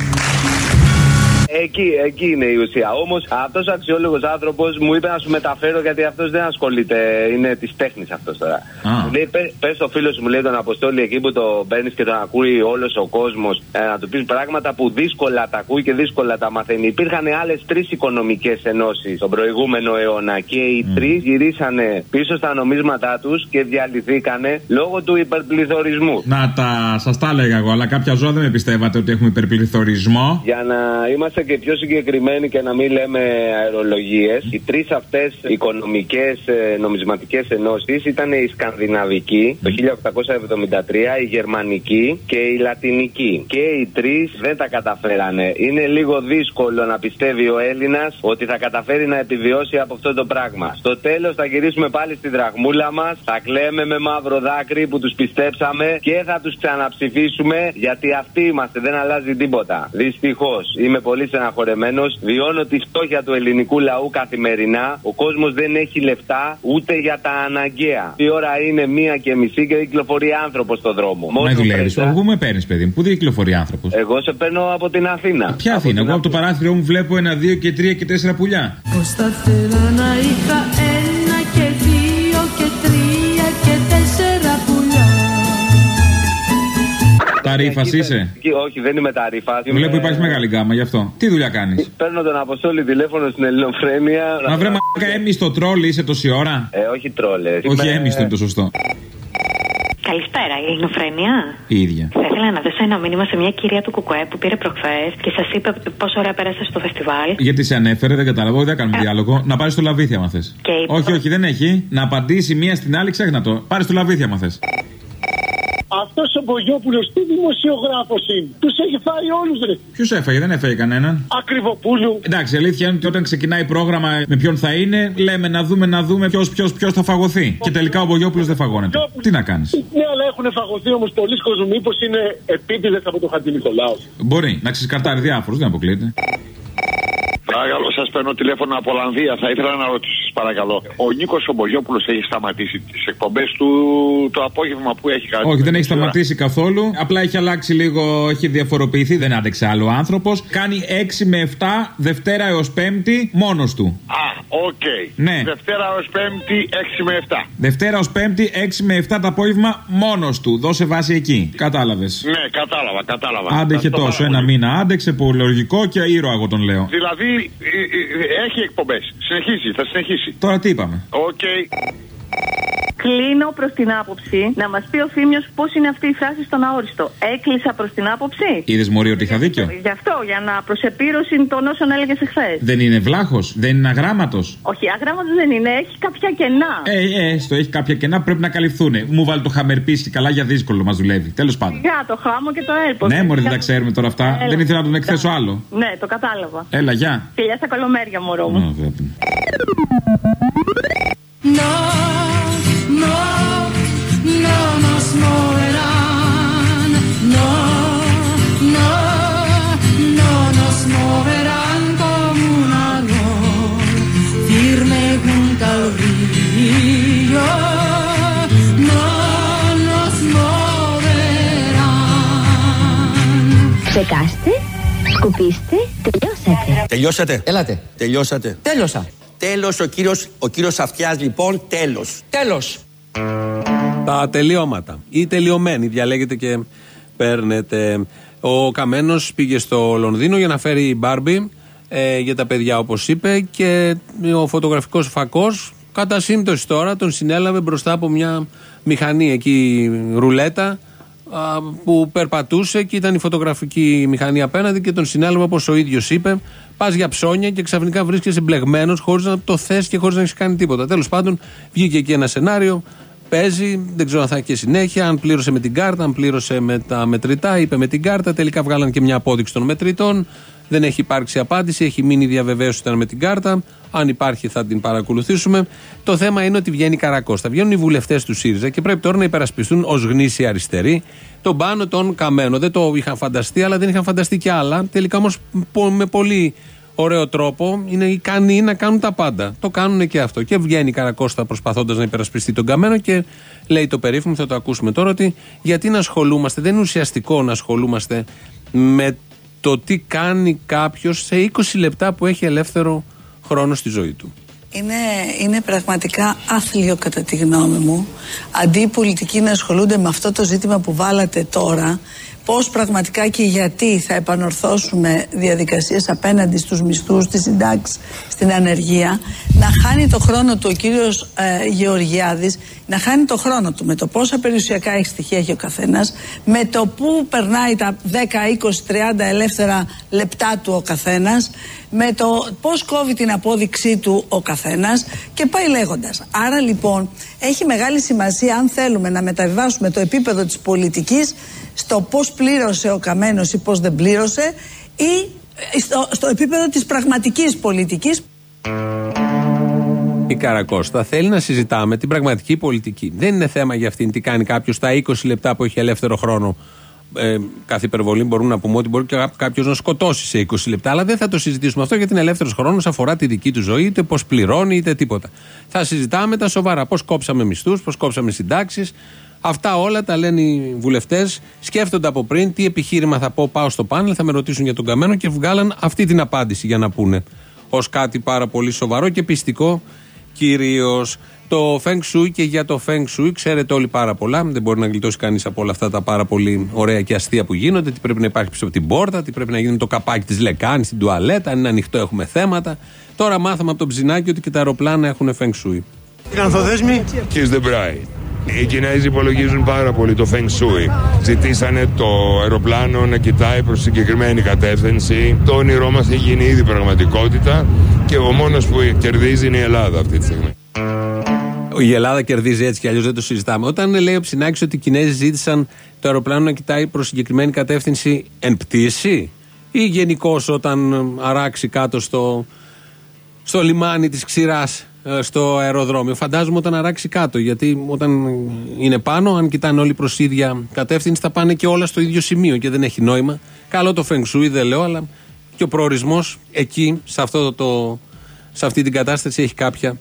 Speaker 19: Εκεί, εκεί είναι η ουσία. Όμως αυτός ο αξιόλογος άνθρωπος μου είπε να σου μεταφέρω γιατί αυτός δεν ασχολείται. Είναι της τέχνης αυτός τώρα. Μου λέει, πε στο φίλο σου, μου λέει τον Αποστόλη εκεί που το παίρνει και τον ακούει όλος ο κόσμος. Ε, να του πεις πράγματα που δύσκολα τα ακούει και δύσκολα τα μαθαίνει. Υπήρχαν άλλες τρεις οικονομικές ενώσεις τον προηγούμενο αιώνα και οι τρεις γυρίσανε πίσω στα νομίσματά τους και διαλυθήκανε λόγω του υπερπληθωρισμού.
Speaker 20: Να τα, σας τα έλεγα εγώ, αλλά κάποια ζώα δεν με πιστεύατε ότι έχουμε υπερπληθωρισμό.
Speaker 19: Για να είμαστε και πιο συγκεκριμένοι και να μην λέμε αερολογίες, οι τρεις αυτές οικονομικές νομισματικές ενώσεις ήταν η Σκανδιναβική το 1873, η Γερμανική και η Λατινική. Και οι τρεις δεν τα καταφέρανε. Είναι λίγο δύσκολο να πιστεύει ο Έλληνας ότι θα καταφέρει να επιβιώσει από αυτό το πράγμα. Στο τέλος θα γυρίσουμε πάλι στην δραχμούλα μας, θα κλαίμε με μαύρο δάκρυ που τους πιστέψαμε και θα τους ξαναψηφίσουμε γιατί αυτοί είμαστε, δεν αλλάζει τίποτα. Δυστυχώς. Είμαι πολύ στεναχωρεμένος. Βιώνω τη φτώχεια του ελληνικού λαού καθημερινά. Ο κόσμος δεν έχει λεφτά ούτε για τα αναγκαία. Η ώρα είναι μία και μισή και δεν κυκλοφορεί άνθρωπος στον δρόμο.
Speaker 20: Μα δουλεύεις.
Speaker 19: πρέσα-
Speaker 20: Πού με παίρνεις, παιδί μου, πού δεν κυκλοφορεί άνθρωπος;
Speaker 19: Εγώ σε παίρνω από την Αθήνα.
Speaker 20: Ποια Αθήνα, εγώ από το παράθυρο μου βλέπω ένα, δύο και τρία και τέσσερα πουλιά.
Speaker 8: Πώς θα θέλα να είχα
Speaker 20: Τα ρήφα είσαι;
Speaker 19: Και Όχι, δεν είμαι τα ρήφα.
Speaker 20: Βλέπω υπάρχει μεγάλη γκάμα γι' αυτό. Τι δουλειά κάνεις;
Speaker 19: Παίρνω τον Αποστόλη τηλέφωνο στην Ελληνοφρένεια.
Speaker 20: Μα βρε μαλάκα έμιστο τρόλ είσαι τόση ώρα;
Speaker 19: Ε, όχι τρόλε.
Speaker 20: Όχι έμιστο είναι το σωστό.
Speaker 23: Καλησπέρα, η Ελληνοφρένεια.
Speaker 20: Η ίδια.
Speaker 23: Θα ήθελα να δώσω ένα μήνυμα σε μια κυρία του Κουκουέ που πήρε προχθές και σας είπε πόσο ωραία πέρασε στο φεστιβάλ.
Speaker 20: Γιατί σε ανέφερε, δεν κατάλαβα, όχι, δεν κάνουμε διάλογο. Να πάρεις στο λαβίθι άμα θες.
Speaker 23: Και είπε-
Speaker 20: Όχι, όχι, δεν έχει. Να απαντήσει μία στην άλλη, ξέχνα το. Πάρε στο λαβίθι άμα θες.
Speaker 24: Αυτός ο Μπογιόπουλος τι δημοσιογράφος είναι; Τους έχει φάει όλους ρε.
Speaker 20: Ποιος έφαγε, δεν έφαγε κανέναν.
Speaker 24: Ακριβοπούλου.
Speaker 20: Εντάξει, η αλήθεια είναι ότι όταν ξεκινάει πρόγραμμα με ποιον θα είναι, λέμε να δούμε, να δούμε ποιος ποιος, ποιος θα φαγωθεί. Και τελικά ο Μπογιόπουλος δεν φαγώνεται. Τι να κάνεις;
Speaker 24: Ναι, αλλά έχουν φαγωθεί όμως πολλοί κόσμοι. Μήπως είναι επίτηδες από τον Χατζηνικολάου.
Speaker 20: Μπορεί να ξεσκαρτάρει διάφορους, δεν αποκλείεται.
Speaker 25: Παρακαλώ, σας παίρνω τηλέφωνο από Ολλανδία. Θα ήθελα να ρωτήσω, σας παρακαλώ. Ο Νίκος Μπογιόπουλος έχει σταματήσει τις εκπομπές του το απόγευμα που έχει κάνει;
Speaker 20: Όχι, δεν έχει σταματήσει καθόλου. Απλά έχει αλλάξει λίγο, έχει διαφοροποιηθεί, δεν άντεξε άλλο άνθρωπος. Κάνει 6 με 7 Δευτέρα έως Πέμπτη μόνος του.
Speaker 25: Α, οκ.
Speaker 20: Ναι.
Speaker 25: Δευτέρα ως Πέμπτη 6 με 7.
Speaker 20: Δευτέρα ως Πέμπτη 6 με 7 το απόγευμα μόνος του. Δώσε βάση εκεί. Κατάλαβες.
Speaker 25: Ναι, κατάλαβα, κατάλαβα.
Speaker 20: Άντεχε
Speaker 25: Ευχαριστώ
Speaker 20: τόσο,
Speaker 25: πάρα
Speaker 20: ένα
Speaker 25: πολύ.
Speaker 20: μήνα άντεξε, που λογικό και ήρωα εγώ τον λέω.
Speaker 25: Δηλαδή ε, ε, έχει εκπομπές. Συνεχίζει, θα συνεχίσει.
Speaker 20: Τώρα τι είπαμε;
Speaker 25: Οκ.
Speaker 26: Κλείνω προς την άποψη να μας πει ο Θήμιο πώς είναι αυτή η φράση στον αόριστο. Έκλεισα προς την άποψη.
Speaker 20: Είδες Μωρή ότι είχα δίκιο;
Speaker 26: Γι' αυτό, για να προσεπίρωση των όσων έλεγες εχθές.
Speaker 20: Δεν είναι βλάχος, δεν είναι αγράμματος.
Speaker 26: Όχι, αγράμματος δεν είναι, έχει κάποια κενά.
Speaker 20: Ε, ε, στο έχει κάποια κενά πρέπει να καλυφθούν. Μου βάλει το χαμερπίσι καλά για δύσκολο μας δουλεύει. Τέλος πάντων.
Speaker 26: Για το χάμο και το έλπος.
Speaker 20: Ναι, Μωρή, δεν τα ξέρουμε τώρα αυτά.
Speaker 26: Έλα.
Speaker 20: Δεν ήθελα να τον εκθέσω άλλο.
Speaker 26: Ναι, το κατάλαβα.
Speaker 20: Έλα, γεια.
Speaker 26: Φιλιά στα κολομέρια, μωρό μου.
Speaker 20: Ω, αγάπη μου.
Speaker 8: No, no, no nos moverán. No, no, no nos moverán como un árbol firme junto al río. No nos moverán.
Speaker 21: Ψεκάστε, σκουπίστε, τελειώσατε.
Speaker 18: Τελειώσατε.
Speaker 4: Έλατε.
Speaker 18: Τελειώσατε.
Speaker 4: Τέλειωσα.
Speaker 18: Τέλο ο κύριο ο κύριος Αυτιά, λοιπόν, τέλο.
Speaker 4: Τέλο.
Speaker 3: Τα τελειώματα. Ή τελειωμένοι, διαλέγετε και παίρνετε. Ο Καμένος πήγε στο Λονδίνο για να φέρει η Μπάρμπι ε, για τα παιδιά, όπως είπε, και ο φωτογραφικός φακός, κατά σύμπτωση τώρα, τον συνέλαβε μπροστά από μια μηχανή εκεί, ρουλέτα, α, που περπατούσε και ήταν η φωτογραφική μηχανή απέναντι και τον συνέλαβε όπως ο ίδιος είπε. Πας για ψώνια και ξαφνικά βρίσκεσαι μπλεγμένος χωρίς να το θες και χωρίς να έχεις κάνει τίποτα. Τέλος πάντων, βγήκε εκεί ένα σενάριο. Παίζει, δεν ξέρω αν θα έχει και συνέχεια. Αν πλήρωσε με την κάρτα, αν πλήρωσε με τα μετρητά, είπε με την κάρτα. Τελικά βγάλαν και μια απόδειξη των μετρητών. Δεν έχει υπάρξει απάντηση, έχει μείνει η διαβεβαίωση ότι ήταν με την κάρτα. Αν υπάρχει, θα την παρακολουθήσουμε. Το θέμα είναι ότι βγαίνει καρακώστα. Βγαίνουν οι βουλευτές του ΣΥΡΙΖΑ και πρέπει τώρα να υπερασπιστούν ως γνήσιοι αριστεροί τον πάνω τον καμένο. Δεν το είχαν φανταστεί, αλλά δεν είχαν φανταστεί και άλλα. Τελικά όμως με πολύ ωραίο τρόπο είναι ικανοί να κάνουν τα πάντα. Το κάνουν και αυτό. Και βγαίνει η Καρακώστα προσπαθώντας να υπερασπιστεί τον καμένο και λέει το περίφημο, θα το ακούσουμε τώρα, ότι γιατί να ασχολούμαστε, δεν είναι ουσιαστικό να ασχολούμαστε με το τι κάνει κάποιος σε 20 λεπτά που έχει ελεύθερο χρόνο στη ζωή του.
Speaker 27: Είναι, είναι πραγματικά άθλιο κατά τη γνώμη μου αντί οι πολιτικοί να ασχολούνται με αυτό το ζήτημα που βάλατε τώρα πώς πραγματικά και γιατί θα επανορθώσουμε διαδικασίες απέναντι στους μισθούς, στις συντάξεις, στην ανεργία να χάνει το χρόνο του ο κύριος ε, Γεωργιάδης να χάνει το χρόνο του με το πόσα περιουσιακά έχει στοιχεία έχει ο καθένας με το που περνάει τα 10, 20, 30 ελεύθερα λεπτά του ο καθένας με το πώς κόβει την απόδειξή του ο καθένας και πάει λέγοντας. Άρα λοιπόν έχει μεγάλη σημασία αν θέλουμε να μεταβιβάσουμε το επίπεδο της πολιτικής στο πώς πλήρωσε ο Καμένος ή πώς δεν πλήρωσε ή στο, στο επίπεδο της πραγματικής πολιτικής
Speaker 3: Η Καρακώστα θέλει να συζητάμε την πραγματική πολιτική. Δεν είναι θέμα για αυτήν τι κάνει κάποιος στα 20 λεπτά που έχει ελεύθερο χρόνο ε, κάθε υπερβολή μπορούμε να πούμε ότι μπορεί και κάποιος να σκοτώσει σε 20 λεπτά. Αλλά δεν θα το συζητήσουμε αυτό γιατί είναι ελεύθερος χρόνος, αφορά τη δική του ζωή, είτε πώς πληρώνει, είτε τίποτα. Θα συζητάμε τα σοβαρά. Πώς κόψαμε μισθούς, πώς κόψαμε συντάξεις. Αυτά όλα τα λένε οι βουλευτές. Σκέφτονται από πριν τι επιχείρημα θα πω, πάω στο πάνελ, θα με ρωτήσουν για τον καμένο και βγάλαν αυτή την απάντηση για να πούνε. Ω κάτι πάρα πολύ σοβαρό και πιστικό κυρίως. Το Feng Shui και για το Feng Shui ξέρετε όλοι πάρα πολλά. Δεν μπορεί να γλιτώσει κανείς από όλα αυτά τα πάρα πολύ ωραία και αστεία που γίνονται. Τι πρέπει να υπάρχει πίσω από την πόρτα, τι πρέπει να γίνει με το καπάκι της λεκάνης στην τουαλέτα. Αν είναι ανοιχτό, έχουμε θέματα. Τώρα μάθαμε από τον ψινάκι ότι και τα αεροπλάνα έχουν Feng Shui.
Speaker 28: Κανθοδέσμη.
Speaker 29: Kiss the bride. Οι Κινέζοι υπολογίζουν πάρα πολύ το Feng Shui. Ζητήσανε το αεροπλάνο να κοιτάει προς συγκεκριμένη κατεύθυνση. Το όνειρό μας έχει γίνει ήδη πραγματικότητα και ο μόνος που κερδίζει είναι η Ελλάδα αυτή τη στιγμή.
Speaker 3: Η Ελλάδα κερδίζει έτσι κι αλλιώς δεν το συζητάμε. Όταν λέει ο Ψινάκης ότι οι Κινέζοι ζήτησαν το αεροπλάνο να κοιτάει προς συγκεκριμένη κατεύθυνση εν πτήση, ή γενικώς όταν αράξει κάτω στο, στο λιμάνι της ξηράς στο αεροδρόμιο. Φαντάζομαι όταν αράξει κάτω. Γιατί όταν είναι πάνω, αν κοιτάνε όλοι προς ίδια κατεύθυνση, θα πάνε και όλα στο ίδιο σημείο και δεν έχει νόημα. Καλό το Feng Shui, δεν λέω, αλλά και ο προορισμός εκεί, σε, αυτό το, σε αυτή την κατάσταση, έχει κάποια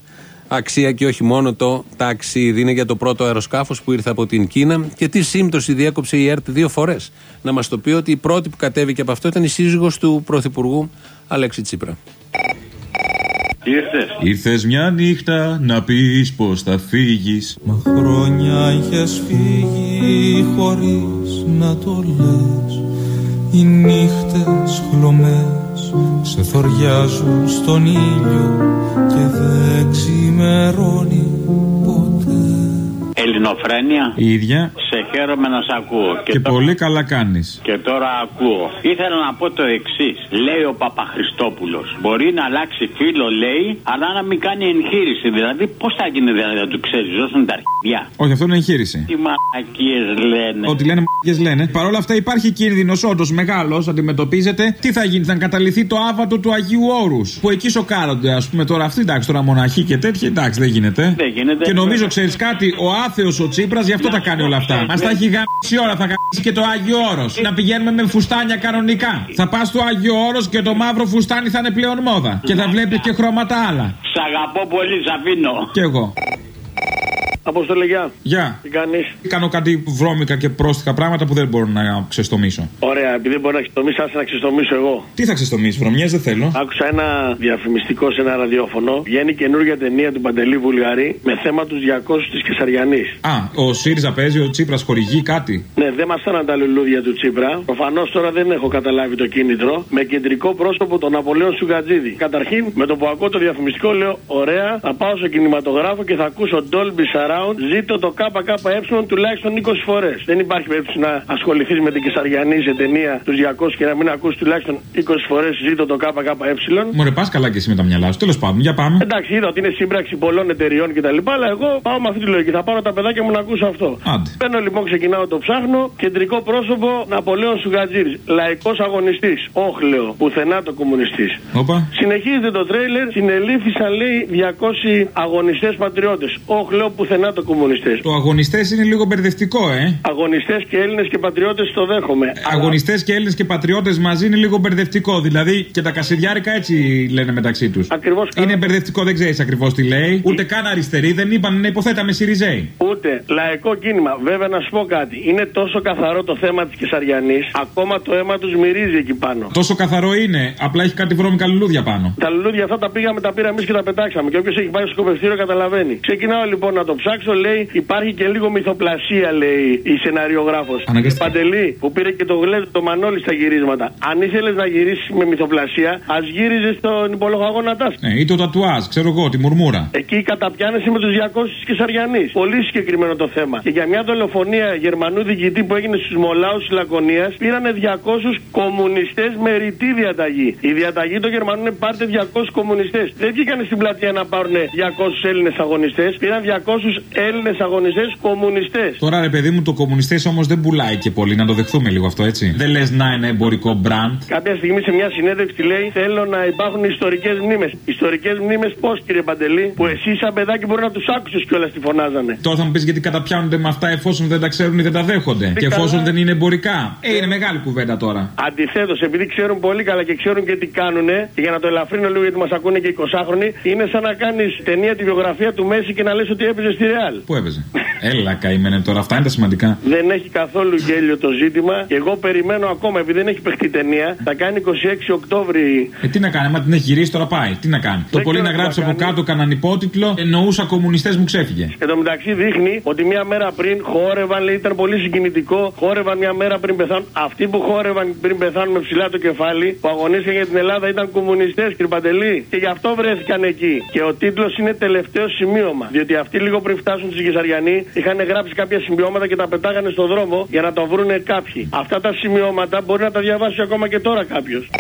Speaker 3: αξία και όχι μόνο το ταξίδι. Είναι για το πρώτο αεροσκάφος που ήρθε από την Κίνα και τι σύμπτωση διέκοψε η ΕΡΤ δύο φορές. Να μας το πει ότι η πρώτη που κατέβηκε από αυτό ήταν η σύζυγος του Πρωθυπουργού Αλέξη Τσίπρα.
Speaker 30: Ήρθες.
Speaker 20: Ήρθες μια νύχτα να πεις πως θα φύγεις
Speaker 31: Μα χρόνια είχες φύγει χωρίς να το λες Οι νύχτες χλωμές σε θωριάζουν στον ήλιο Και δεν ξημερώνει
Speaker 30: Ελληνοφρένια.
Speaker 20: Η ίδια.
Speaker 30: Σε χαίρομαι να σε ακούω.
Speaker 20: Και,
Speaker 30: τώρα-
Speaker 20: πολύ καλά κάνεις
Speaker 30: Και τώρα ακούω. Ήθελα να πω το εξής. Λέει ο Παπαχριστόπουλος. Μπορεί να αλλάξει φίλο, λέει, αλλά να μην κάνει εγχείρηση. Δηλαδή, πώς θα γίνει, δηλαδή, να του ξέρεις, ζώσουν τα αρχιδιά.
Speaker 20: Όχι αυτό είναι εγχείρηση
Speaker 30: Τι μαλακίες λένε.
Speaker 20: Ότι λένε μ***γες λένε. Παρ' όλα αυτά υπάρχει κίνδυνος όντως μεγάλος, αντιμετωπίζεται. Τι θα γίνει, θα καταληθεί το άβατο του Αγίου Όρους. Που εκεί σοκάρονται, ας πούμε τώρα αυτοί, εντάξει, τώρα μοναχοί και τέτοιοι, εντάξει, δεν γίνεται.
Speaker 30: Δεν γίνεται.
Speaker 20: Και νομίζω, ξέρεις κάτι, ο άθεος ο Τσίπρας γι' αυτό τα κάνει όλα αυτά. Μα τα έχει γάμισει ώρα, θα γάμισει και το Άγιο Όρος. Να πηγαίνουμε με φουστάνια κανονικά. Θα πας στο Άγιο Όρος και το μαύρο φουστάνι θα είναι πλέον μόδα. Και θα βλέπεις και χρώματα άλλα.
Speaker 30: Σ' αγαπώ πολύ, Ζαβίνο.
Speaker 20: Κι εγώ.
Speaker 32: Αποστολή, γεια.
Speaker 20: Γεια.
Speaker 32: Τι κάνεις;
Speaker 20: Κάνω κάτι βρώμικα και πρόστιχα πράγματα που δεν μπορώ να ξεστομίσω.
Speaker 32: Ωραία, επειδή μπορεί να ξεστομίσει, άσε να ξεστομίσω εγώ.
Speaker 20: Τι θα ξεστομίσει, βρωμιές δεν θέλω.
Speaker 32: Άκουσα ένα διαφημιστικό σε ένα ραδιόφωνο. Βγαίνει καινούργια ταινία του Παντελή Βουλγαρή με θέμα τους 200 της Κεσαριανής.
Speaker 20: Α, ο ΣΥΡΙΖΑ παίζει, ο Τσίπρας χορηγεί κάτι.
Speaker 32: Ναι, δεν μας φέραν τα λουλούδια του Τσίπρα. Προφανώς τώρα δεν έχω καταλάβει το κίνητρο. Με κεντρικό πρόσωπο τον Απολέον Σουγκατζίδη. Καταρχήν, με το που ακούω το διαφημιστικό, λέω: Ωραία, θα πάω στο κινηματογράφο και θα ακούσω Dolby Surround. Ζήτω το ΚΚΕ τουλάχιστον 20 φορές. Δεν υπάρχει περίπτωση να ασχοληθείς με την Κεσαριανή σε ταινία τους 200 και να μην ακούσει τουλάχιστον 20 φορές ζήτω το ΚΚΕ.
Speaker 20: Μωρέ, πας καλά και εσύ με τα μυαλά σου. Τέλος πάντων, για πάμε.
Speaker 32: Εντάξει, είδα ότι είναι σύμπραξη πολλών εταιριών κτλ. Αλλά εγώ πάω με αυτή τη λογική. Θα πάρω τα παιδάκια μου να ακούσω αυτό.
Speaker 20: Άντε.
Speaker 32: Παίρνω λοιπόν, ξεκινάω το ψάχνω. Κεντρικό πρόσωπο Ναπολέον Σουγατζήρη. Λαϊκός αγωνιστής. Όχλεο. Πουθενά το κομμουνιστής.
Speaker 20: Όπα.
Speaker 32: Συνεχίζεται το τρέιλερ. Συνελήφθησαν λέει 200 αγωνιστές πατριώτες. Όχλεο πουθενά το κομμουνιστές.
Speaker 20: Το αγωνιστές είναι λίγο μπερδευτικό, ε.
Speaker 32: Αγωνιστές και Έλληνες και πατριώτες το δέχομαι.
Speaker 20: Αγωνιστές και Έλληνες και πατριώτες μαζί είναι λίγο μπερδευτικό. Δηλαδή και τα κασιδιάρικα έτσι λένε μεταξύ τους.
Speaker 32: Ακριβώς.
Speaker 20: Είναι μπερδευτικό, δεν ξέρεις ακριβώς τι λέει. Ούτε καν αριστεροί δεν είπαν να υποθέταμε Σιριζέοι.
Speaker 32: Ούτε λαϊκό κίνημα. Βέβαια να σου πω κάτι. Είναι τόσο καθαρό το θέμα της Κεσαριανής. Ακόμα το αίμα τους μυρίζει εκεί πάνω.
Speaker 20: Τόσο καθαρό είναι, απλά έχει κάτι βρώμικα λουλούδια πάνω.
Speaker 32: Τα λουλούδια αυτά τα πήγαμε, τα πήραμε εμείς και τα πετάξαμε. Και όποιος έχει πάει στο σκοπευτήριο καταλαβαίνει. Ξεκινάω λοιπόν να το ψάξω, λέει υπάρχει και λίγο μυθοπλασία, λέει η σεναριογράφος. Παντελή που πήρε και το γλέζο το μανόλι στα γυρίσματα. Αν ήθελες να γυρίσεις με μυθοπλασία, ας γύριζες στον υπολογαγόνα τάσκ.
Speaker 20: Ναι, ή το τατουάζ, ξέρω εγώ, τη μουρμούρα.
Speaker 32: Εκεί καταπιάνεσαι με τους 200 τη Κεσαριανή. Πολύ συγκεκριμένο το θέμα. Και για μια δολοφονία Γερμανού διοικητή που έγινε στους Μολάους της Λακωνίας, πήρανε 200 κομμουνιστές με ρητή διαταγή. Η διαταγή των Γερμανών είναι πάρτε 200 κομμουνιστές. Δεν βγήκαν στην πλατεία να πάρουν 200 Έλληνες αγωνιστές. Πήραν 200 Έλληνες αγωνιστές κομμουνιστές.
Speaker 20: Τώρα ρε παιδί μου, το κομμουνιστές όμως δεν πουλάει και πολύ, να το δεχθούμε λίγο αυτό έτσι. Δεν λες να είναι εμπορικό μπραντ.
Speaker 32: Κάποια στιγμή σε μια συνέντευξη λέει: Θέλω να υπάρχουν ιστορικές μνήμες. Ιστορικές μνήμες πώς, κύριε Παντελή, που εσύ σαν παιδάκι μπορεί να τους άκουσες κιόλας τι φωνάζανε.
Speaker 20: Τώρα θα μου πεις γιατί καταπιάνονται με αυτά εφόσον δεν τα ξέρουν ή δεν τα δέχονται. Και εφόσον
Speaker 32: καλά.
Speaker 20: δεν είναι εμπορικά. Ε, είναι μεγάλη κουβέντα τώρα.
Speaker 32: Αντιθέτως, επειδή ξέρουν πολύ καλά και ξέρουν και τι κάνουν, και για να το ελαφρύνω λίγο γιατί μας ακούνε και 20χρονοι, είναι σαν να κάνεις ταινία τη βιογραφία του Μέση και να λες ότι έπαιζες στη Ρεάλ.
Speaker 20: Πού έπαιζε; Έλα, καημένε τώρα, αυτά είναι τα σημαντικά.
Speaker 32: Δεν έχει καθόλου γέλιο το ζήτημα και εγώ περιμένω ακόμα, επειδή δεν έχει παιχτεί ταινία, θα κάνει 26 Οκτώβρη.
Speaker 20: Ε, τι να κάνει, μα την έχει γυρίσει τώρα πάει. Τι να κάνει. το πολύ
Speaker 32: ξέρω
Speaker 20: να
Speaker 32: τι
Speaker 20: γράψει
Speaker 32: να
Speaker 20: από
Speaker 32: κάνει.
Speaker 20: κάτω κανέναν υπότιτλο εννοούσα κομμουνιστές μου ξέφυγε.
Speaker 32: Εν τω μεταξύ δείχνει ότι μία μέρα πριν χόρευαν, λέει, ήταν πολύ συγκινητικό. Χόρευαν μία μέρα πριν πεθάνουν. Αυτοί που χόρευαν πριν πεθάνουν με ψηλά το κεφάλι, που αγωνίστηκαν για την Ελλάδα, ήταν κομμουνιστές, κύριε Παντελή. Και γι' αυτό βρέθηκαν εκεί. Και ο τίτλος είναι τελευταίο σημείωμα. Διότι αυτοί λίγο πριν φτάσουν στη Γεσαριανή είχαν γράψει κάποια σημειώματα και τα πετάγανε στο δρόμο για να το βρούνε κάποιοι. Αυτά τα σημειώματα μπορεί να τα διαβάσει ακόμα και τώρα κάποιος.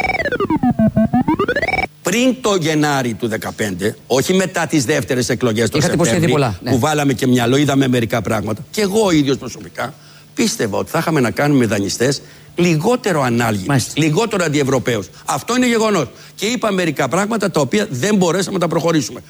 Speaker 18: Πριν το Γενάρη του 2015, όχι μετά τις δεύτερες εκλογές το
Speaker 4: Είχατε υποσχεθεί
Speaker 18: Σεπτέμβρη,
Speaker 4: πολλά, ναι.
Speaker 18: που βάλαμε και μυαλό, είδαμε μερικά πράγματα. Και εγώ ίδιος προσωπικά πίστευα ότι θα είχαμε να κάνουμε δανειστές λιγότερο ανάλγητου, λιγότερο αντιευρωπαίους. Αυτό είναι γεγονός. Και είπα μερικά πράγματα τα οποία δεν μπορέσαμε να τα προχωρήσουμε.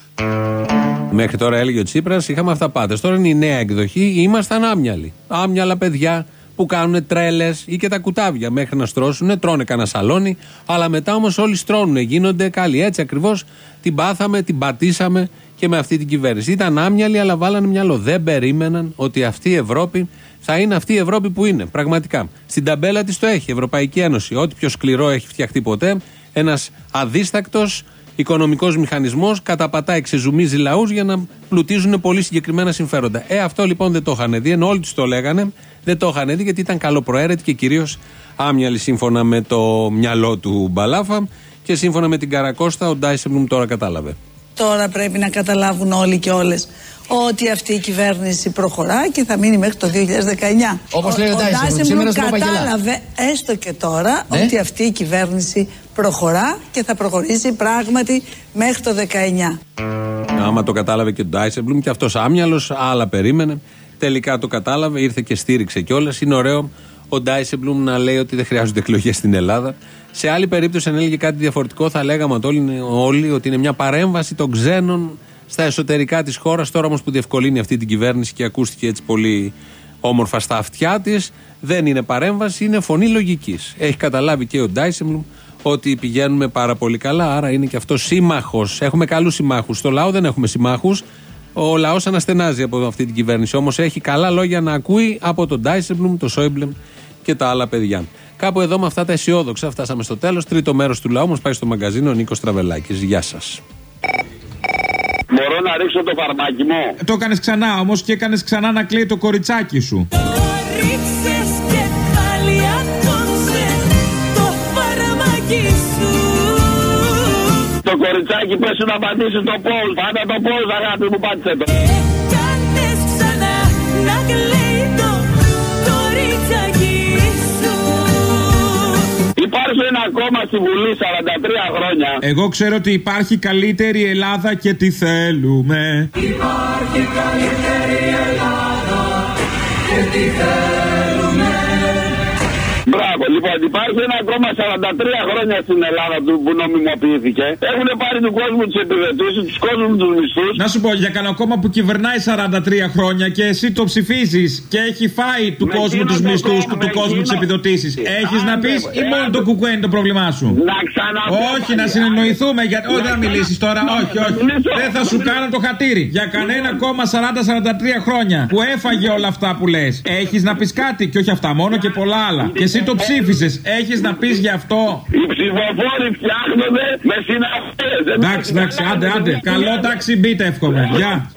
Speaker 3: Μέχρι τώρα έλεγε ο Τσίπρας, είχαμε αυταπάτε. Τώρα είναι η νέα εκδοχή, ήμασταν άμυαλοι. Άμυαλα παιδιά που κάνουν τρέλες ή και τα κουτάβια μέχρι να στρώσουν, τρώνε κανένα σαλόνι, αλλά μετά όμως όλοι στρώνουν, γίνονται καλοί. Έτσι ακριβώς την πάθαμε, την πατήσαμε και με αυτή την κυβέρνηση. Ήταν άμυαλοι, αλλά βάλανε μυαλό. Δεν περίμεναν ότι αυτή η Ευρώπη θα είναι αυτή η Ευρώπη που είναι. Πραγματικά. Στην ταμπέλα της το έχει η Ευρωπαϊκή Ένωση. Ό,τι πιο σκληρό έχει φτιαχτεί ποτέ. Ένας αδίστακτος οικονομικός μηχανισμός καταπατάει, ξεζουμίζει λαούς για να πλουτίζουν πολύ συγκεκριμένα συμφέροντα. Ε, αυτό λοιπόν δεν το είχαν δει, ενώ όλοι τους το λέγανε, δεν το είχαν δει γιατί ήταν καλοπροαίρετοι και κυρίως άμυαλοι σύμφωνα με το μυαλό του Μπαλάφα και σύμφωνα με την Καρακώστα, ο Ντάισεμπλουμ τώρα κατάλαβε.
Speaker 27: Τώρα πρέπει να καταλάβουν όλοι και όλες ότι αυτή η κυβέρνηση προχωρά και θα μείνει μέχρι το 2019.
Speaker 4: Όπως λέει ο
Speaker 27: ο
Speaker 4: Ντάισεμπλουμ,
Speaker 27: Ντάισεμπλουμ
Speaker 4: σήμερα στο Παπαγγελά.
Speaker 27: κατάλαβε έστω και τώρα
Speaker 4: Ναι.
Speaker 27: ότι αυτή η κυβέρνηση προχωρά και θα προχωρήσει πράγματι μέχρι το 19.
Speaker 3: Άμα το κατάλαβε και ο Ντάισεμπλουμ και αυτός άμυαλος, άλλα περίμενε. Τελικά το κατάλαβε, ήρθε και στήριξε κιόλας. Είναι ωραίο ο Ντάισεμπλουμ να λέει ότι δεν χρειάζονται εκλογές στην Ελλάδα. Σε άλλη περίπτωση, αν έλεγε κάτι διαφορετικό, θα λέγαμε ότι όλοι, όλοι ότι είναι μια παρέμβαση των ξένων στα εσωτερικά της χώρας. Τώρα όμως που διευκολύνει αυτή την κυβέρνηση και ακούστηκε έτσι πολύ όμορφα στα αυτιά της, δεν είναι παρέμβαση, είναι φωνή λογικής. Έχει καταλάβει και ο Ντάισεμπλουμ ότι πηγαίνουμε πάρα πολύ καλά, άρα είναι και αυτός σύμμαχος. Έχουμε καλούς συμμάχους. Στο λαό δεν έχουμε συμμάχους. Ο λαός αναστενάζει από αυτή την κυβέρνηση. Όμως έχει καλά λόγια να ακούει από τον Ντάισεμπλουμ, τον Σόιμπλεμ και τα άλλα παιδιά. Κάπου εδώ με αυτά τα αισιόδοξα φτάσαμε στο τέλος. Τρίτο μέρος του λαού μας πάει στο μαγκαζίνο ο Νίκος Τραβελάκης. Γεια σας.
Speaker 25: Μπορώ να ρίξω το φαρμάκι μου;
Speaker 20: Το έκανες ξανά όμως και έκανες ξανά να κλαίει το κοριτσάκι σου.
Speaker 8: Ρίξες και πάλι ακόμψε το φαρμάκι σου
Speaker 25: Το κοριτσάκι πέσει να πατήσει το πόλ. Πάτα το πόλ, αγάπη μου, πάτησε το. Υπάρχει ένα κόμμα στη Βουλή 43 χρόνια.
Speaker 20: Εγώ ξέρω ότι υπάρχει καλύτερη Ελλάδα και τι θέλουμε.
Speaker 8: Υπάρχει καλύτερη Ελλάδα και τι θέλουμε
Speaker 25: Μπράβο, λοιπόν, υπάρχει ένα κόμμα 43 χρόνια στην Ελλάδα του που νομιμοποιήθηκε. Έχουν πάρει του κόσμου τις επιδοτήσεις, τους κόσμους τους μισθούς.
Speaker 20: Να σου πω, για κανένα κόμμα που κυβερνάει 43 χρόνια και εσύ το ψηφίζεις και έχει φάει του
Speaker 25: Με
Speaker 20: κόσμου
Speaker 25: εκείνο
Speaker 20: τους
Speaker 25: το
Speaker 20: μισθούς
Speaker 25: κόμμα,
Speaker 20: του, του
Speaker 25: με
Speaker 20: κόσμου τις
Speaker 25: εκείνο-
Speaker 20: επιδοτήσεις. Έχεις να
Speaker 25: Άντε,
Speaker 20: πεις ή μόνο
Speaker 25: άντε.
Speaker 20: το κουκουέ είναι το πρόβλημά σου;
Speaker 25: Να ξαναπώ.
Speaker 20: Όχι, να συνεννοηθούμε. Για... Όχι, δεν μιλήσεις τώρα. Όχι, όχι. Δεν θα σου κάνω το χατήρι. Για κανένα κόμμα 40-43 χρόνια που έφαγε όλα αυτά που λες. Έχεις να πεις κάτι και όχι αυτά μόνο και πολλά άλλα. Και εσύ το ψήφισες. Έχεις να πεις γι' αυτό;
Speaker 25: Οι ψηφοφόροι φτιάχνονται με συναυλίε.
Speaker 20: Εντάξει, εντάξει, άντε, άντε. Καλό τάξη μπείτε, εύχομαι. Γεια.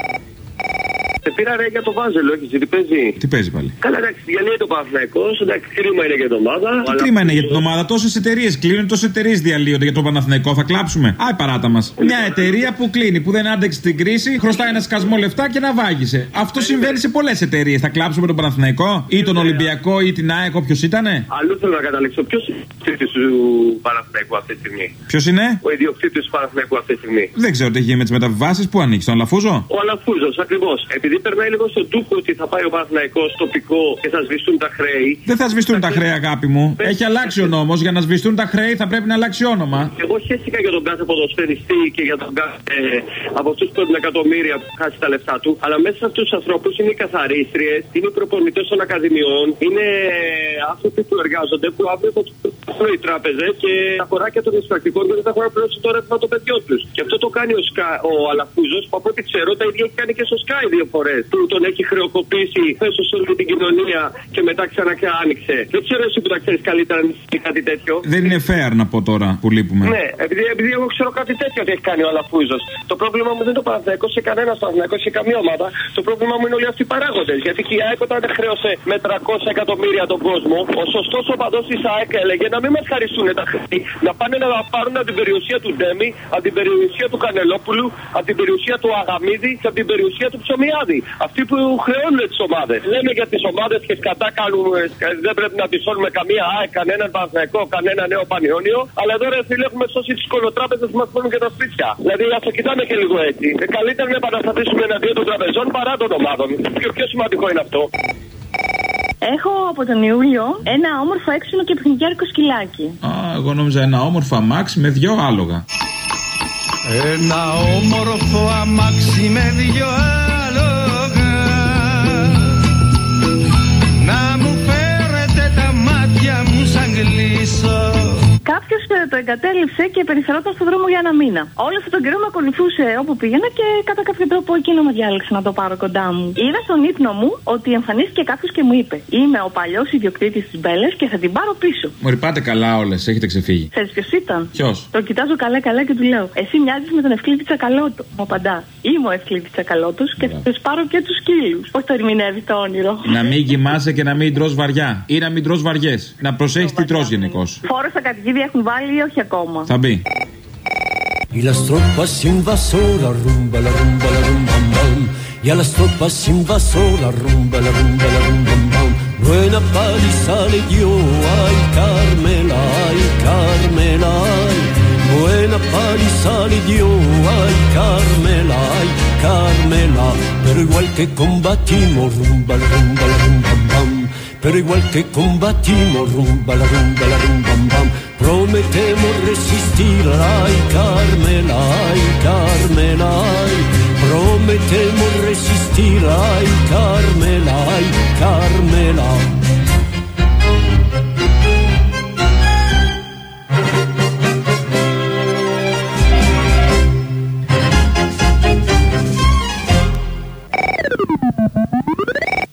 Speaker 19: Σε πήρα ρε για το Βάζελο, όχι, τι παίζει;
Speaker 20: Τι παίζει πάλι;
Speaker 19: Καλά, εντάξει, διαλύει το Παναθηναϊκός, εντάξει, κρίμα είναι για την ομάδα.
Speaker 20: Τι κρίμα είναι για την ομάδα. Τόσες εταιρείες κλείνουν, τόσες εταιρείες διαλύονται για το Παναθηναϊκό. Θα κλάψουμε. Άι παράτα μας. Μια εταιρεία που κλείνει, που δεν άντεξε την κρίση, χρωστάει ένα σκασμό λεφτά και να βάγισε. Αυτό συμβαίνει σε πολλές εταιρείες. Θα κλάψουμε τον Παναθηναϊκό ή τον Ολυμπιακό ή την ΑΕΚ, όποιος ήτανε;
Speaker 19: Αλλού θέλω να καταλήξω. Ποιος είναι ο ιδιοκτήτης του Παναθηναϊκού αυτή τη στιγμή;
Speaker 20: Ποιος είναι;
Speaker 19: Ο ιδιοκτήτης του Παναθηναϊκού αυτή τη στιγμή.
Speaker 20: Δεν ξέρω τι έχει γίνει με τις μεταβιβάσεις. Πού ανοίξει, τον Λαφούζο.
Speaker 19: Ο Αλαφούζος, ακριβώς. Επειδή
Speaker 33: επειδή περνάει λίγο στον τούκο ότι θα πάει ο Παναθηναϊκός τοπικό και θα σβηστούν τα χρέη.
Speaker 20: Δεν θα σβηστούν τα χρέη, αγάπη μου. Έχει αλλάξει ο νόμος. Για να σβηστούν τα χρέη θα πρέπει να αλλάξει όνομα.
Speaker 33: Εγώ χαίρεστηκα για τον κάθε ποδοσφαιριστή και για τον κάθε ε, από αυτούς που έχουν εκατομμύρια που χάσει τα λεφτά του. Αλλά μέσα σε αυτούς τους ανθρώπους είναι οι καθαρίστριες, είναι οι προπονητές των ακαδημιών, είναι άνθρωποι που εργάζονται που αύριο θα του οι τράπεζε και τα χωράκια των εισπρακτικών δεν θα έχουν πληρώσει το ρεύμα των παιδιών τους. Και αυτό το κάνει ο, Σκα, ο Αλαφούζος που από ό,τι ξέρω τα ίδια έχει κάνει και στο Sky δύο φορές. Που τον έχει χρεοκοπήσει πέσω σε όλη την κοινωνία και μετά ξανά άνοιξε. Δεν ξέρω εσύ που τα ξέρεις καλύτερα αν είναι κάτι τέτοιο.
Speaker 20: Δεν είναι fair να πω τώρα που λείπουμε.
Speaker 33: Ναι, επειδή, επειδή εγώ ξέρω κάτι τέτοιο ότι έχει κάνει ο Αλαφούζος. Το πρόβλημα μου δεν είναι το Παναθηναϊκός σε κανένα Παναθηναϊκό σε καμία ομάδα. Το πρόβλημα μου είναι όλοι αυτοί οι παράγοντες. Γιατί και η ΑΕΚ όταν χρέωσε με 300 εκατομμύρια τον κόσμο, ο σωστός οπαδός της ΑΕΚ έλεγε να μην μας χαριστούν τα χρήματα. Να πάνε να πάρουν από την περιουσία του Ντέμι, από την περιουσία του Κανελόπουλου, από την περιουσία του Αγαμίδη και από την περιουσία του Ψωμιάδη. Αυτοί που χρεώνουν τις ομάδες. Λέμε για τις ομάδες και σκατά κάνουμε, δεν πρέπει να πιστώνουμε καμία ΑΕΚ, κανέναν Παναθηναϊκό, κανένα νέο Πανιόνιο. Αλλά εδώ ρε φίλε έχουμε σώσει τις κολοτράπεζε που μας φέρνουν και τα σπίτια. Δηλαδή ας το κοιτάμε και λίγο έτσι. Ε, καλύτερα να επαναστατήσουμε εναντίον των τραπεζών παρά των ομάδων. Και πιο σημαντικό είναι αυτό.
Speaker 26: Έχω από τον Ιούλιο ένα όμορφο έξινο και παιχνιδιάρικο σκυλάκι.
Speaker 20: Α, εγώ νόμιζα ένα όμορφο αμάξι με δυο άλογα.
Speaker 34: Ένα όμορφο αμάξι με δυο άλογα Να μου φέρετε τα μάτια μου σαν κλείσω
Speaker 26: Κάποιος το εγκατέλειψε και περιφερόταν στον δρόμο για ένα μήνα. Όλο αυτόν τον καιρό με ακολουθούσε όπου πήγαινα και κατά κάποιο τρόπο εκείνο με διάλεξε να το πάρω κοντά μου. Είδα στον ύπνο μου ότι εμφανίστηκε κάποιος και μου είπε: Είμαι ο παλιός ιδιοκτήτης της Μπέλες και θα την πάρω πίσω.
Speaker 20: Μωρή πάτε καλά όλες, έχετε ξεφύγει.
Speaker 26: Ξέρεις ποιος ήταν;
Speaker 20: Ποιος;
Speaker 26: Το κοιτάζω καλά-καλά και του λέω: Εσύ μοιάζεις με τον Ευκλήτη Τσακαλώτο. Μου απαντά: Είμαι ο Ευκλήτη Τσακαλώτος και θα τους πάρω και τους σκύλους. Πώς το ερμηνεύει το όνειρο.
Speaker 20: Να μην κοιμάσαι και να μην τρώ βαριά. Ή να μην τρώ βαριές. Να προσέχεις τι τρώ γενικώς.
Speaker 26: Φόρο στα κατοικίδια έχουν βάλει ή όχι ακόμα.
Speaker 20: Θα μπει.
Speaker 35: Y las tropas invasoras, rumba la rumba la rumba bam. Y a las tropas invasoras, rumba la rumba la rumba bam. Buena paliza le dio, ay Carmela, ay Carmela, ay. Buena paliza le dio, ay Carmela, ay Carmela. Pero igual que combatimos, rumba la rumba la rumba bam. Pero igual que combatimos, rumba la rumba la rumba bam. Prometemos resistir, ay Carmela, ay Carmela, ay. Prometemos resistir, ay Carmela, ay Carmela.